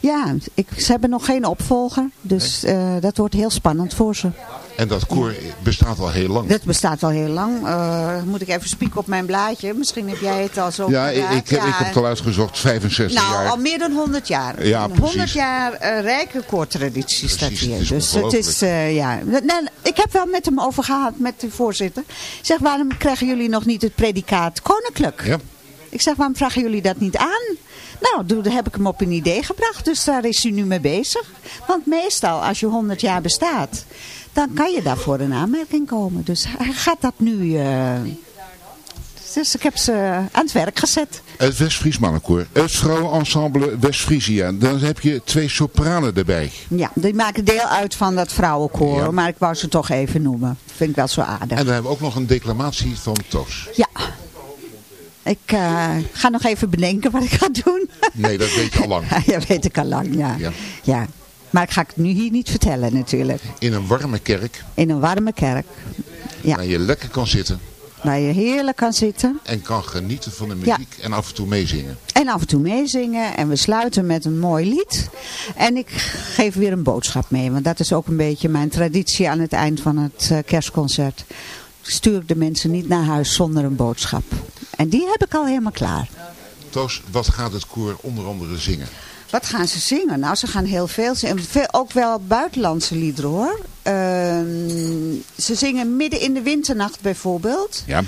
Speaker 13: ja ik, ze hebben nog geen opvolger. Dus eh, dat wordt heel spannend voor ze.
Speaker 4: En dat koor bestaat al heel lang.
Speaker 13: Dat bestaat al heel lang. Eh, moet ik even spieken op mijn blaadje? Misschien heb jij het al zo
Speaker 4: Ja, ik, heb, ik heb het al uitgezocht. 65
Speaker 13: Nou,
Speaker 4: jaar.
Speaker 13: al meer dan 100 jaar.
Speaker 4: Ja,
Speaker 13: Een
Speaker 4: precies.
Speaker 13: 100 jaar eh, rijke koortraditie staat hier.
Speaker 4: het
Speaker 13: dus het is, eh, ja. Nou, ik heb wel met hem over gehad, met de voorzitter. Zeg, waarom krijgen jullie nog niet het predicaat koninklijk?
Speaker 4: Ja.
Speaker 13: Ik zeg, waarom vragen jullie dat niet aan? Nou, toen heb ik hem op een idee gebracht. Dus daar is hij nu mee bezig. Want meestal, als je 100 jaar bestaat, dan kan je daarvoor een aanmerking komen. Dus hij gaat dat nu... eh, dus ik heb ze aan het werk gezet.
Speaker 4: Het West-Fries Mannenkoor. Het vrouwenensemble West-Friesia. Dan heb je twee sopranen erbij.
Speaker 13: Ja, die maken deel uit van dat vrouwenkoor.
Speaker 4: Ja.
Speaker 13: Maar ik wou ze toch even noemen. Vind ik wel zo aardig.
Speaker 4: En dan hebben we ook nog een declamatie van Toos.
Speaker 13: Ja. Ik eh, ga nog even bedenken wat ik ga doen.
Speaker 4: Nee, dat weet je al lang. [laughs]
Speaker 13: ja, weet ik al lang, ja.
Speaker 4: Ja.
Speaker 13: ja. Maar ik ga het nu hier niet vertellen natuurlijk.
Speaker 4: In een warme kerk.
Speaker 13: In een warme kerk. Ja.
Speaker 4: Waar je lekker kan zitten.
Speaker 13: Waar je heerlijk kan zitten.
Speaker 4: En kan genieten van de muziek. En af en toe meezingen.
Speaker 13: En af en toe meezingen. En we sluiten met een mooi lied. En ik geef weer een boodschap mee. Want dat is ook een beetje mijn traditie aan het eind van het eh, kerstconcert. Stuur ik de mensen niet naar huis zonder een boodschap. En die heb ik al helemaal klaar.
Speaker 4: Toos, wat gaat het koor onder andere zingen?
Speaker 13: Wat gaan ze zingen? Nou, ze gaan heel veel zingen. Veel, ook wel buitenlandse liederen hoor. Ehm, ze zingen Midden in de Winternacht bijvoorbeeld.
Speaker 4: Ja.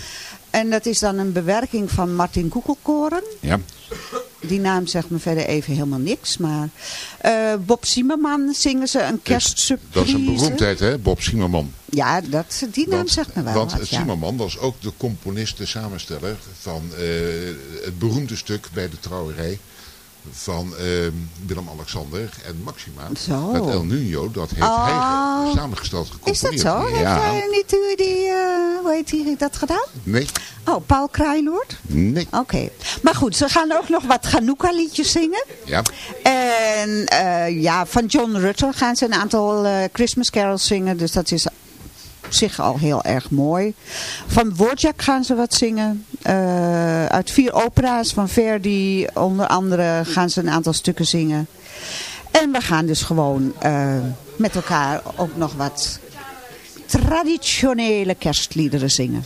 Speaker 13: En dat is dan een bewerking van Martin Koekelkoren.
Speaker 4: Ja.
Speaker 13: Die naam zegt me verder even helemaal niks. Maar eh, Bob Zimmerman zingen ze een kerstsurprise.
Speaker 4: Dat is een beroemdheid, hè? Bob Zimmerman.
Speaker 13: Ja, dat, die naam zegt me wel
Speaker 4: Want
Speaker 13: wat, ja.
Speaker 4: Zimmerman was ook de componist, de samensteller van eh, het beroemde stuk bij de trouwerij. Van ehm, Willem-Alexander en Maxima.
Speaker 13: Zo.
Speaker 4: Dat El Nuno, dat heeft
Speaker 13: Oh.
Speaker 4: hij ge- samengesteld,
Speaker 13: Is
Speaker 4: gecomponeerd.
Speaker 13: dat zo?
Speaker 4: Ja.
Speaker 13: Heeft uh, niet u die, eh, hoe heet die, dat gedaan?
Speaker 4: Nee,
Speaker 13: Oh, Paul Kruiloord?
Speaker 4: nee.
Speaker 13: Oké. Maar goed, ze gaan ook nog wat Hanukkah liedjes zingen.
Speaker 4: Ja.
Speaker 13: En eh, ja, van John Rutter gaan ze een aantal eh, Christmas carols zingen. Dus dat is op zich al heel erg mooi. Van Wojciech gaan ze wat zingen. Eh, uit vier opera's van Verdi onder andere gaan ze een aantal stukken zingen. En we gaan dus gewoon eh, met elkaar ook nog wat traditionele kerstliederen zingen.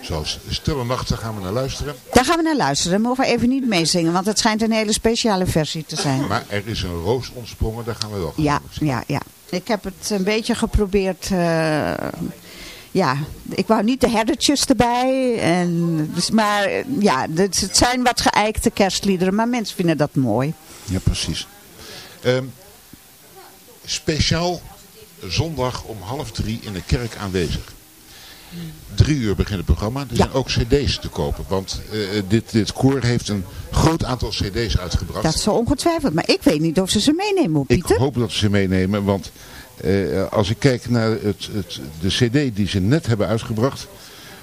Speaker 4: Zoals Stille Nachten gaan we naar luisteren.
Speaker 13: Daar gaan we naar luisteren. Daar mogen we even niet meezingen, want het schijnt een hele speciale versie te zijn.
Speaker 4: Maar er is een roos ontsprongen, daar gaan we wel
Speaker 13: Ja, ja, ja. Ik heb het een beetje geprobeerd. eh, ja, ik wou niet de herdertjes erbij. En, dus, maar ja, het, het zijn wat geëikte kerstliederen. Maar mensen vinden dat mooi.
Speaker 4: Ja, precies. Ehm, speciaal zondag om half drie in de kerk aanwezig. Drie uur begint het programma. Er zijn ook cd's te kopen. Want eh, dit, dit koor heeft een groot aantal cd's uitgebracht.
Speaker 13: Dat is ongetwijfeld. Maar ik weet niet of ze ze meenemen, hoor,
Speaker 4: Ik
Speaker 13: Pieter.
Speaker 4: hoop dat ze meenemen, want eh, als ik kijk naar het, het, de cd die ze net hebben uitgebracht,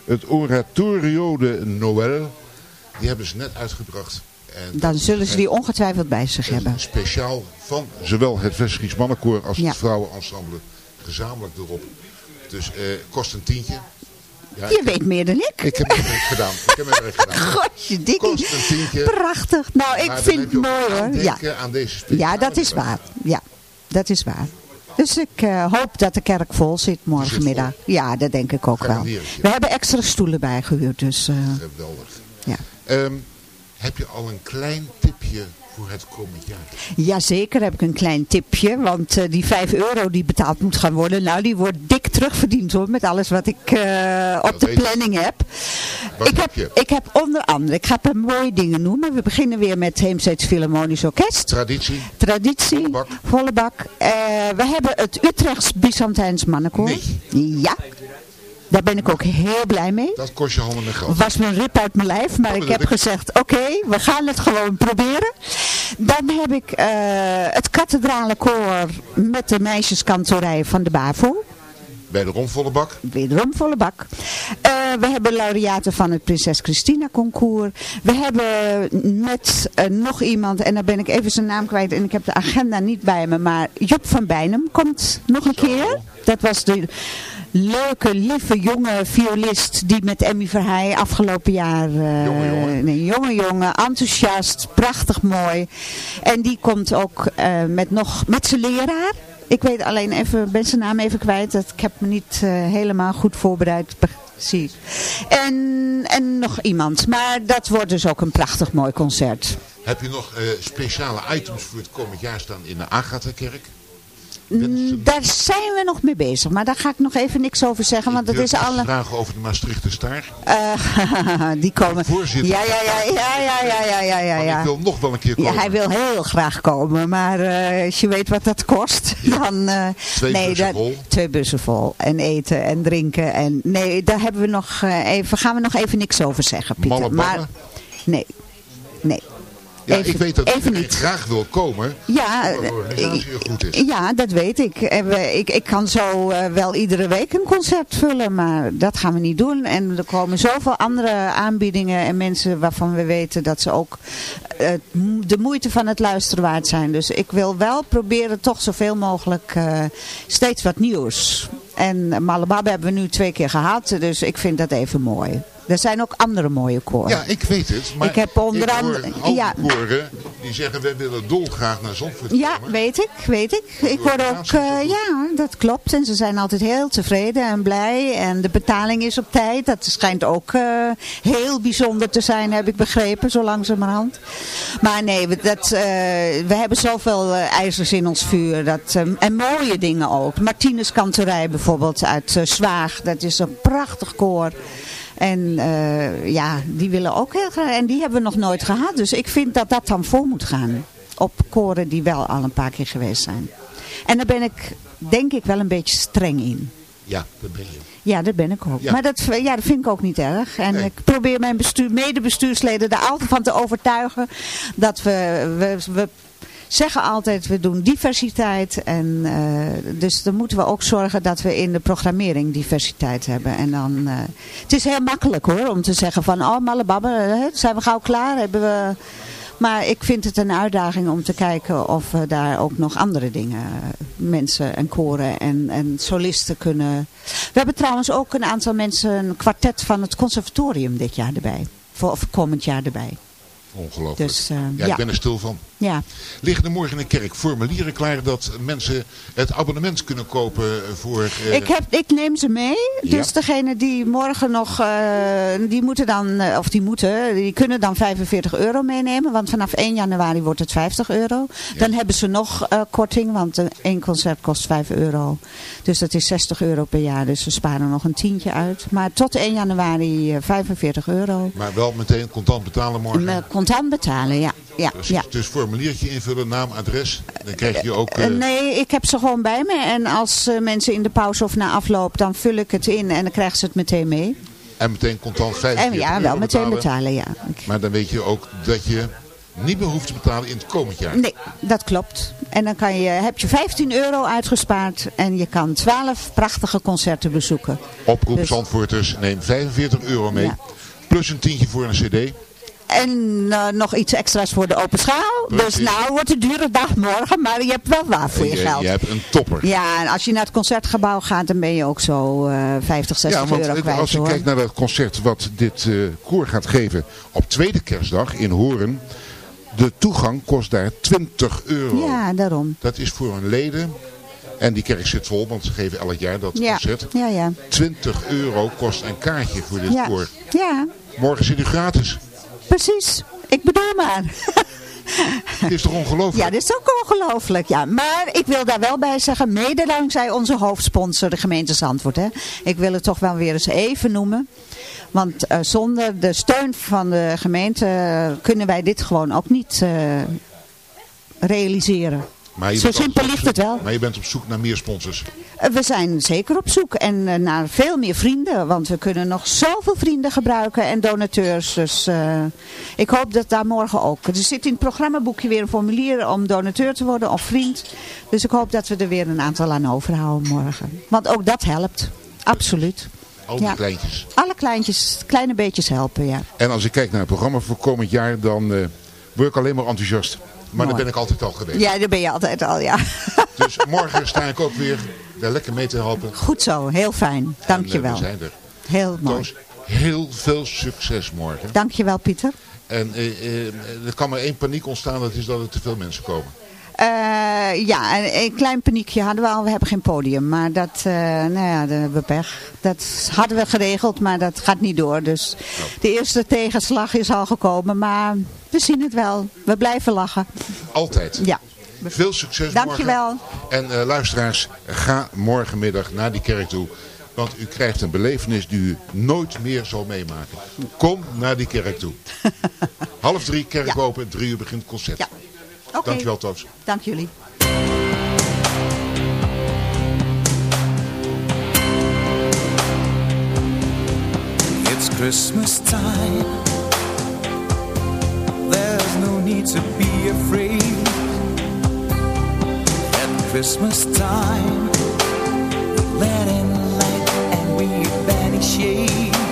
Speaker 4: het Oratorio de Noël, die hebben ze net uitgebracht. En
Speaker 13: Dan zullen ze die ongetwijfeld bij zich hebben.
Speaker 4: speciaal van zowel het Westfries Mannenkoor als
Speaker 13: Ja.
Speaker 4: het Vrouwenensemble gezamenlijk erop. Dus eh kost een tientje. Ja,
Speaker 13: Je weet meer dan ik.
Speaker 4: Ik heb mijn werk gedaan. Ik heb mijn werk gedaan. [laughs]
Speaker 13: Godje dikkie. Prachtig. Nou, ik
Speaker 4: Maar
Speaker 13: vind
Speaker 4: heb
Speaker 13: het mooi hoor. Ja.
Speaker 4: aan deze
Speaker 13: ja, dat is waar. Ja, dat is waar. Dus ik eh, hoop dat de kerk vol zit morgenmiddag. Ja, dat denk ik ook wel. We hebben extra stoelen bijgehuurd, dus eh,
Speaker 4: Geweldig.
Speaker 13: ja.
Speaker 4: Ehm, heb je al een klein tipje voor het komend jaar?
Speaker 13: Jazeker heb ik een klein tipje, want eh, die 5 euro die betaald moet gaan worden, nou die wordt dik terugverdiend hoor, met alles wat ik eh, op de
Speaker 4: ik.
Speaker 13: planning heb.
Speaker 4: Wat
Speaker 13: ik,
Speaker 4: heb je?
Speaker 13: ik heb onder andere, ik ga een paar mooie dingen noemen. We beginnen weer met Heemsteeds Philharmonisch Orkest.
Speaker 4: Traditie?
Speaker 13: Traditie, volle bak. Eh, we hebben het Utrechts Byzantijns Mannenkoor. Ja, daar ben ik ook heel blij mee.
Speaker 4: Dat kost je handen met geld.
Speaker 13: was mijn rip uit mijn lijf, maar ik
Speaker 4: bedoel
Speaker 13: heb
Speaker 4: ik.
Speaker 13: gezegd, oké, we gaan het gewoon proberen. Dan heb ik eh, het kathedrale koor met de meisjeskantorij van de BAVO.
Speaker 4: Wederom volle bak.
Speaker 13: Wederom volle bak. Eh, we hebben laureaten van het Prinses Christina concours. We hebben met eh, nog iemand, en dan ben ik even zijn naam kwijt en ik heb de agenda niet bij me, maar Job van Bijnem komt nog een keer. Dat was de leuke, lieve, jonge violist die met Emmy Verheij afgelopen jaar... eh,
Speaker 4: Jonge jongen.
Speaker 13: Nee, jonge jongen, enthousiast, prachtig mooi. En die komt ook eh, met, nog, met zijn leraar. Ik weet alleen even, ben zijn naam even kwijt. Dat, ik heb me niet eh, helemaal goed voorbereid. Zie ik. En, en nog iemand. Maar dat wordt dus ook een prachtig mooi concert.
Speaker 4: Heb je nog speciale items voor het komend jaar staan in de Agatha-kerk?
Speaker 13: Daar zijn we nog mee bezig. Maar daar ga ik nog even niks over zeggen. Want dat is alle...
Speaker 4: vragen over de Maastrichter Staar.
Speaker 13: Eh, [laughs] die komen...
Speaker 4: Voorzitter.
Speaker 13: Ja, ja, ja, ja, ja, ja, ja, ja, ja, ja.
Speaker 4: ik wil nog wel een keer komen.
Speaker 13: Ja, hij wil heel graag komen, maar eh, als je weet wat dat kost, dan... eh,
Speaker 4: Twee
Speaker 13: nee,
Speaker 4: bussen
Speaker 13: dat-
Speaker 4: vol.
Speaker 13: Twee bussen vol. En eten en drinken. En, nee, daar hebben we nog, even, gaan we nog even niks over zeggen, Pieter.
Speaker 4: Malle
Speaker 13: maar, nee, nee.
Speaker 4: Ja,
Speaker 13: Even-
Speaker 4: ik weet dat
Speaker 13: even niet.
Speaker 4: graag wil komen.
Speaker 13: Ja,
Speaker 4: heel goed is.
Speaker 13: Ja, dat weet ik. En we- Ik, ik kan zo eh, wel iedere week een concert vullen, maar dat gaan we niet doen. En er komen zoveel andere aanbiedingen en mensen waarvan we weten dat ze ook eh, de moeite van het luisteren waard zijn. Dus ik wil wel proberen toch zoveel mogelijk eh, steeds wat nieuws. En Malababa hebben we nu twee keer gehad, dus ik vind dat even mooi. Er zijn ook andere mooie koren.
Speaker 4: Ja, ik weet het. Maar
Speaker 13: Ik heb onder andere- ja.
Speaker 4: die koren die zeggen, wij willen dolgraag naar Zandvoort
Speaker 13: Ja, weet ik, weet ik. Ik word ook, eh, ja, dat klopt. En ze zijn altijd heel tevreden en blij. En de betaling is op tijd. Dat schijnt ook eh, heel bijzonder te zijn, heb ik begrepen, zo langzamerhand. Maar nee, we, dat, eh, we hebben zoveel ijzers in ons vuur. Dat, en mooie dingen ook. Martinez Kanterij bijvoorbeeld uit Zwaag. Dat is een prachtig koor. En eh, ja, die willen ook heel graag. En die hebben we nog nooit gehad. Dus ik vind dat dat dan voor moet gaan. Op koren die wel al een paar keer geweest zijn. En daar ben ik denk ik wel een beetje streng in.
Speaker 4: Ja, dat ben je.
Speaker 13: Ja, dat ben ik ook.
Speaker 4: Ja.
Speaker 13: Maar dat, ja, dat vind ik ook niet erg. En ik probeer mijn bestuur, medebestuursleden er altijd van te overtuigen dat we, we, we zeggen altijd we doen diversiteit. En, eh, dus dan moeten we ook zorgen dat we in de programmering diversiteit hebben. En dan, eh, het is heel makkelijk hoor om te zeggen van oh mallebabbe, hè, zijn we gauw klaar? Hebben we... Maar ik vind het een uitdaging om te kijken of we daar ook nog andere dingen, eh, mensen en koren en, en solisten kunnen. We hebben trouwens ook een aantal mensen, een kwartet van het conservatorium dit jaar erbij. Voor, of komend jaar erbij.
Speaker 4: Ongelooflijk.
Speaker 13: Dus, eh,
Speaker 4: ja,
Speaker 13: ja.
Speaker 4: ik ben er stil van.
Speaker 13: Ja.
Speaker 4: Liggen er morgen in de kerk formulieren klaar dat mensen het abonnement kunnen kopen voor... eh,
Speaker 13: Ik, heb, ik neem ze mee.
Speaker 4: Ja.
Speaker 13: Dus degene die morgen nog, eh, die moeten dan, eh, of die moeten, die kunnen dan 45 euro meenemen. Want vanaf 1 januari wordt het 50 euro. Dan hebben ze nog korting, want één concert kost 5 euro. Dus dat is 60 euro per jaar. Dus ze sparen nog een tientje uit. Maar tot 1 januari eh, 45 euro.
Speaker 4: Maar wel meteen contant betalen morgen.
Speaker 13: Contant betalen, ja. ja, ja.
Speaker 4: Dus formuliertje invullen, naam, adres. Dan krijg je ook... eh,
Speaker 13: Eh, nee, ik heb ze gewoon bij me. En als eh, mensen in de pauze of na afloop, dan vul ik het in en dan krijgen ze het meteen mee.
Speaker 4: En meteen contant 45
Speaker 13: En ja, wel meteen
Speaker 4: betalen.
Speaker 13: ja.
Speaker 4: Maar dan weet je ook dat je niet meer hoeft te betalen in het komend jaar.
Speaker 13: Nee, dat klopt. En dan kan je, heb je 15 euro uitgespaard en je kan 12 prachtige concerten bezoeken.
Speaker 4: Oproep
Speaker 13: Dus-
Speaker 4: Zandvoorters, neem 45 euro mee. Plus een tientje voor een cd.
Speaker 13: En eh, nog iets extra's voor de open schaal. Dus nou wordt het een dure dag morgen, maar je hebt wel waar voor je,
Speaker 4: je,
Speaker 13: geld.
Speaker 4: je hebt een topper.
Speaker 13: Ja, en als je naar het concertgebouw gaat, dan ben je ook zo eh 50, 60
Speaker 4: Ja, want
Speaker 13: euro
Speaker 4: het-
Speaker 13: kwijt
Speaker 4: als je
Speaker 13: hoor.
Speaker 4: kijkt naar dat concert wat dit eh, koor gaat geven op tweede kerstdag in Horen. De toegang kost daar 20 euro.
Speaker 13: Ja, daarom.
Speaker 4: Dat is voor hun leden. En die kerk zit vol, want ze geven elk jaar dat
Speaker 13: Ja,
Speaker 4: concert.
Speaker 13: ja, ja.
Speaker 4: 20 euro kost een kaartje voor dit
Speaker 13: Ja.
Speaker 4: koor.
Speaker 13: Ja,
Speaker 4: Morgen zit u gratis.
Speaker 13: Precies. Ik bedoel maar.
Speaker 4: Het is toch ongelooflijk?
Speaker 13: Ja, dit is ook ongelooflijk. Ja. Maar ik wil daar wel bij zeggen, mede dankzij onze hoofdsponsor, de gemeente Zandvoort. Hè. Ik wil het toch wel weer eens even noemen. Want eh, zonder de steun van de gemeente eh, kunnen wij dit gewoon ook niet eh, realiseren.
Speaker 4: Maar
Speaker 13: Zo simpel ligt het wel.
Speaker 4: Maar je bent op zoek naar meer sponsors.
Speaker 13: Eh, We zijn zeker op zoek en eh, naar veel meer vrienden, want we kunnen nog zoveel vrienden gebruiken en donateurs. Dus eh, ik hoop dat daar morgen ook. Er zit in het programmaboekje weer een formulier om donateur te worden of vriend. Dus ik hoop dat we er weer een aantal aan overhouden morgen. Want ook dat helpt. Absoluut.
Speaker 4: Al die
Speaker 13: Ja.
Speaker 4: kleintjes.
Speaker 13: Alle kleintjes, kleine beetjes helpen, ja.
Speaker 4: En als ik kijk naar het programma voor komend jaar, dan word ik alleen maar enthousiast. Maar
Speaker 13: Mooi.
Speaker 4: ben ik altijd al geweest.
Speaker 13: Ja, daar ben je altijd al, ja. [laughs]
Speaker 4: Dus morgen sta ik ook weer daar lekker mee te helpen.
Speaker 13: Goed zo, heel fijn. Dank je
Speaker 4: En, eh,
Speaker 13: wel.
Speaker 4: we zijn er.
Speaker 13: Heel mooi.
Speaker 4: Toos, heel veel succes morgen.
Speaker 13: Dank je wel, Pieter.
Speaker 4: En eh, eh, er kan maar één paniek ontstaan, dat is dat er te veel mensen komen.
Speaker 13: Eh, ja, een, een klein paniekje hadden we al. We hebben geen podium. Maar dat, eh, nou ja, we pech. Dat hadden we geregeld, maar dat gaat niet door. Dus de eerste tegenslag is al gekomen. Maar we zien het wel. We blijven lachen.
Speaker 4: Altijd.
Speaker 13: Ja.
Speaker 4: Veel succes
Speaker 13: Dankjewel.
Speaker 4: morgen. En eh, luisteraars, ga morgenmiddag naar die kerk toe. Want u krijgt een belevenis die u nooit meer zal meemaken. Kom naar die kerk toe. [laughs] Half drie, kerk open, drie uur begint het concert.
Speaker 13: Ja. Oké.
Speaker 4: Dankjewel Toos.
Speaker 13: Dank jullie.
Speaker 9: It's Christmas time. There's no need to be afraid. At Christmas time, let in light and we banish shade.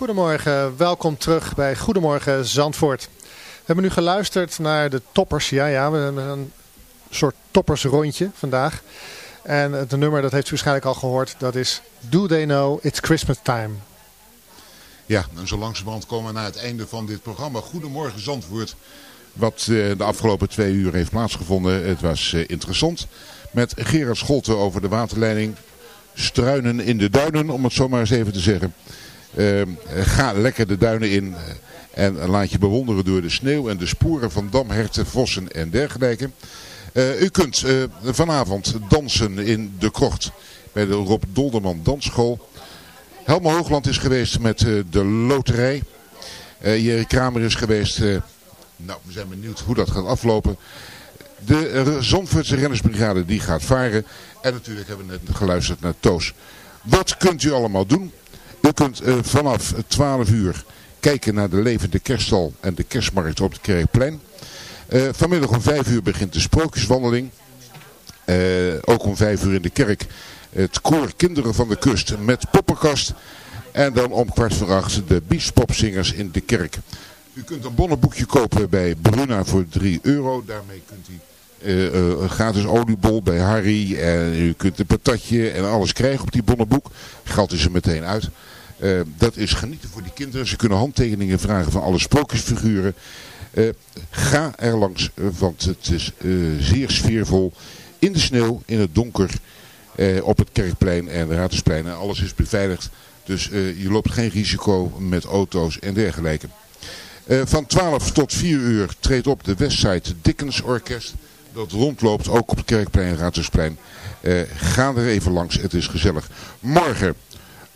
Speaker 5: Goedemorgen, welkom terug bij Goedemorgen Zandvoort. We hebben nu geluisterd naar de toppers. Ja, ja, we hebben een soort toppersrondje vandaag. En het nummer, dat heeft u waarschijnlijk al gehoord, dat is Do They Know It's Christmas Time.
Speaker 4: Ja, en zo langzamerhand komen we naar het einde van dit programma. Goedemorgen Zandvoort, wat eh, de afgelopen twee uur heeft plaatsgevonden. Het was eh, interessant met Gerard Scholten over de waterleiding struinen in de duinen, om het zo maar eens even te zeggen. Uh, ga lekker de duinen in en laat je bewonderen door de sneeuw en de sporen van damherten, vossen en dergelijke. Uh, u kunt uh, vanavond dansen in de krocht bij de Rob Dolderman Dansschool. Helma Hoogland is geweest met de loterij. Jerry Kramer is geweest. nou, we zijn benieuwd hoe dat gaat aflopen. De Zandvoortse rennersbrigade die gaat varen. En natuurlijk hebben we net geluisterd naar Toos. Wat kunt u allemaal doen? U kunt uh, vanaf 12 uur kijken naar de levende kerststal en de kerstmarkt op het Kerkplein. Uh, vanmiddag om 5 uur begint de sprookjeswandeling. Uh, ook om 5 uur in de kerk het koor Kinderen van de Kust met poppenkast. En dan om kwart voor acht de biespopzingers in de kerk. U kunt een bonnenboekje kopen bij Bruna voor 3 euro. Daarmee kunt u uh, gratis oliebol bij Harry. En u kunt een patatje en alles krijgen op die bonnenboek. Geld is er meteen uit. Uh, dat is genieten voor die kinderen. Ze kunnen handtekeningen vragen van alle sprookjesfiguren. ga er langs, want het is zeer sfeervol. In de sneeuw, in het donker, op het Kerkplein en de Raadhuisplein. En alles is beveiligd. Dus je loopt geen risico met auto's en dergelijke. van 12 tot 4 uur treedt op de Westside Dickens Orkest dat rondloopt, ook op het Kerkplein, Raadhuisplein. Uh, ga er even langs, het is gezellig. Morgen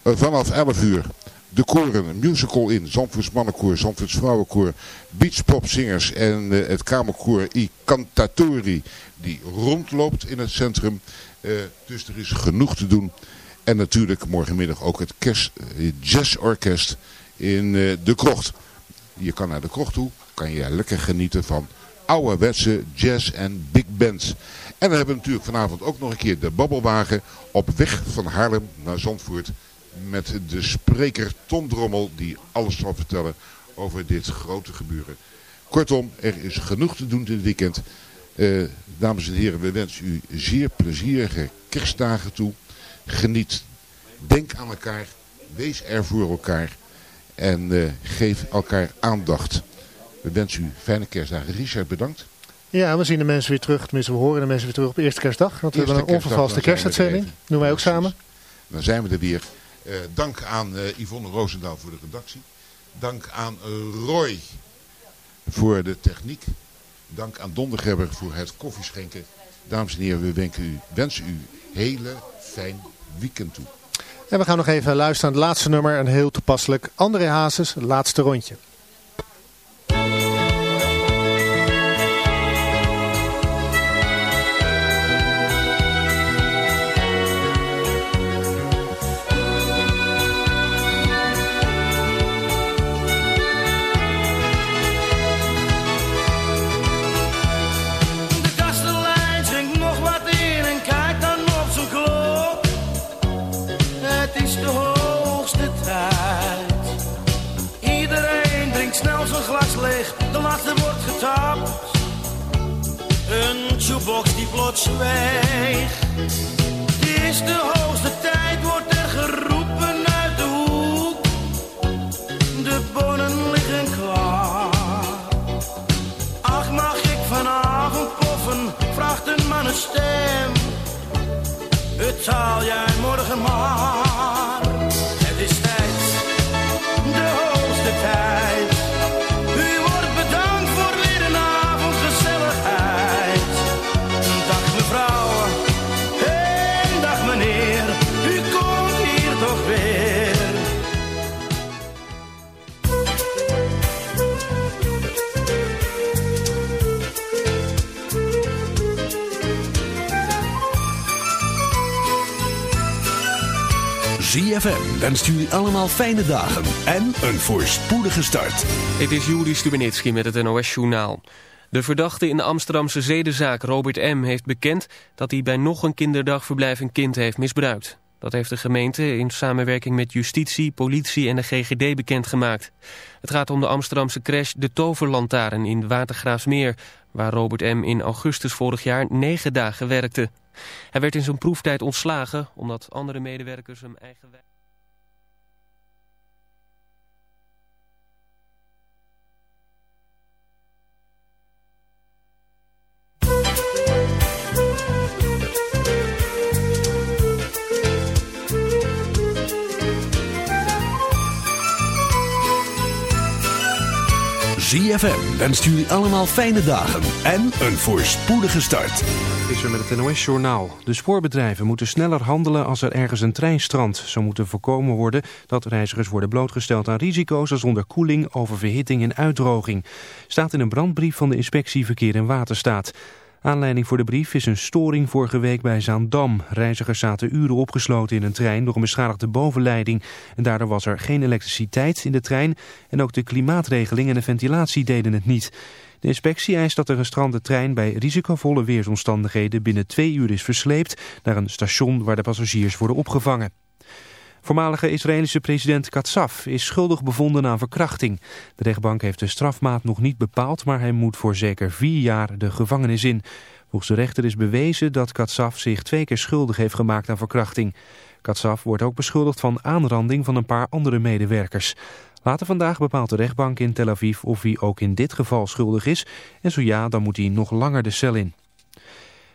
Speaker 4: vanaf 11 uur de koren, musical in, Zandvoorts mannenkoor, Zandvoorts vrouwenkoor, beachpopzingers en uh, het kamerkoor I Cantatori die rondloopt in het centrum. dus er is genoeg te doen. En natuurlijk morgenmiddag ook het kerst, jazzorkest in de krocht. Je kan naar de krocht toe, kan je lekker genieten van ouderwetse jazz en big bands. En dan hebben we natuurlijk vanavond ook nog een keer de babbelwagen op weg van Haarlem naar Zandvoort. Met de spreker Tom Drommel die alles zal vertellen over dit grote gebeuren. Kortom, er is genoeg te doen het weekend. Uh, dames en heren, we wensen u zeer plezierige kerstdagen toe. Geniet, denk aan elkaar, wees er voor elkaar en uh, geef elkaar aandacht. We wensen u fijne kerstdagen. Richard, bedankt.
Speaker 5: Ja, we zien de mensen weer terug. Tenminste, we horen de mensen weer terug op eerste kerstdag. Want we hebben een onvervalste kerstuitzending. Doen wij ook samen.
Speaker 4: Dan zijn we er weer. Uh, dank aan uh, Yvonne Roosendaal voor de redactie. Dank aan uh, Roy voor de techniek. Dank aan Dondergebber voor het koffieschenken. Dames en heren, we wensen u, wensen u hele fijn weekend toe.
Speaker 5: En we gaan nog even luisteren naar het laatste nummer. Een heel toepasselijk André Hazes, laatste rondje.
Speaker 14: Box die plots zweegt. Het is de hoogste tijd, wordt er geroepen uit de hoek. De bonen liggen klaar. Ach, mag ik vanavond poffen, vraagt een man een stem. Het zal jij morgen maar.
Speaker 2: ZFM wenst jullie allemaal fijne dagen en een voorspoedige start.
Speaker 15: Dit is Juri Stubenitski met het NOS-journaal. De verdachte in de Amsterdamse zedenzaak Robert M. heeft bekend dat hij bij nog een kinderdagverblijf een kind heeft misbruikt. Dat heeft de gemeente in samenwerking met justitie, politie en de GGD bekendgemaakt. Het gaat om de Amsterdamse crash De Toverlantaarn in Watergraafsmeer... waar Robert M. in augustus vorig jaar negen dagen werkte. Hij werd in zijn proeftijd ontslagen omdat andere medewerkers hem eigen...
Speaker 2: ZFM wenst jullie allemaal fijne dagen en een voorspoedige start.
Speaker 16: Is er met het NOS-journaal. De spoorbedrijven moeten sneller handelen als er ergens een trein strandt. Zo moet er voorkomen worden dat reizigers worden blootgesteld aan risico's als onderkoeling, oververhitting en uitdroging. Staat in een brandbrief van de inspectie Verkeer en Waterstaat. Aanleiding voor de brief is een storing vorige week bij Zaandam. Reizigers zaten uren opgesloten in een trein door een beschadigde bovenleiding. En daardoor was er geen elektriciteit in de trein en ook de klimaatregeling en de ventilatie deden het niet. De inspectie eist dat de gestrande trein bij risicovolle weersomstandigheden binnen twee uur is versleept naar een station waar de passagiers worden opgevangen. Voormalige Israëlische president Katsaf is schuldig bevonden aan verkrachting. De rechtbank heeft de strafmaat nog niet bepaald, maar hij moet voor zeker vier jaar de gevangenis in. Volgens de rechter is bewezen dat Katsaf zich twee keer schuldig heeft gemaakt aan verkrachting. Katsaf wordt ook beschuldigd van aanranding van een paar andere medewerkers. Later vandaag bepaalt de rechtbank in Tel Aviv of hij ook in dit geval schuldig is. En zo ja, dan moet hij nog langer de cel in.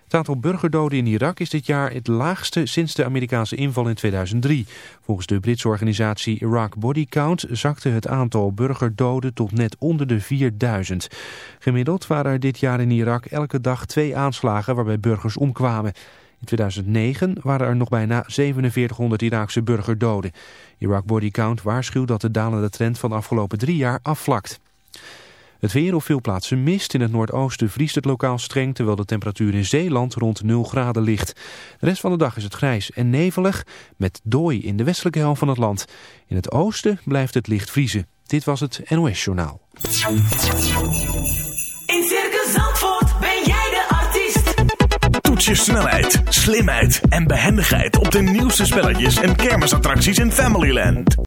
Speaker 16: Het aantal burgerdoden in Irak is dit jaar het laagste sinds de Amerikaanse inval in 2003. Volgens de Britse organisatie Iraq Body Count zakte het aantal burgerdoden tot net onder de 4000. Gemiddeld waren er dit jaar in Irak elke dag twee aanslagen waarbij burgers omkwamen. In 2009 waren er nog bijna 4700 Iraakse burgerdoden. Iraq Body Count waarschuwt dat de dalende trend van de afgelopen drie jaar afvlakt. Het weer op veel plaatsen mist. In het noordoosten vriest het lokaal streng, terwijl de temperatuur in Zeeland rond 0 graden ligt. De rest van de dag is het grijs en nevelig, met dooi in de westelijke helft van het land. In het oosten blijft het licht vriezen. Dit was het NOS Journaal.
Speaker 17: In Circus Zandvoort ben jij de artiest.
Speaker 2: Toets je snelheid, slimheid en behendigheid op de nieuwste spelletjes en kermisattracties in Familyland.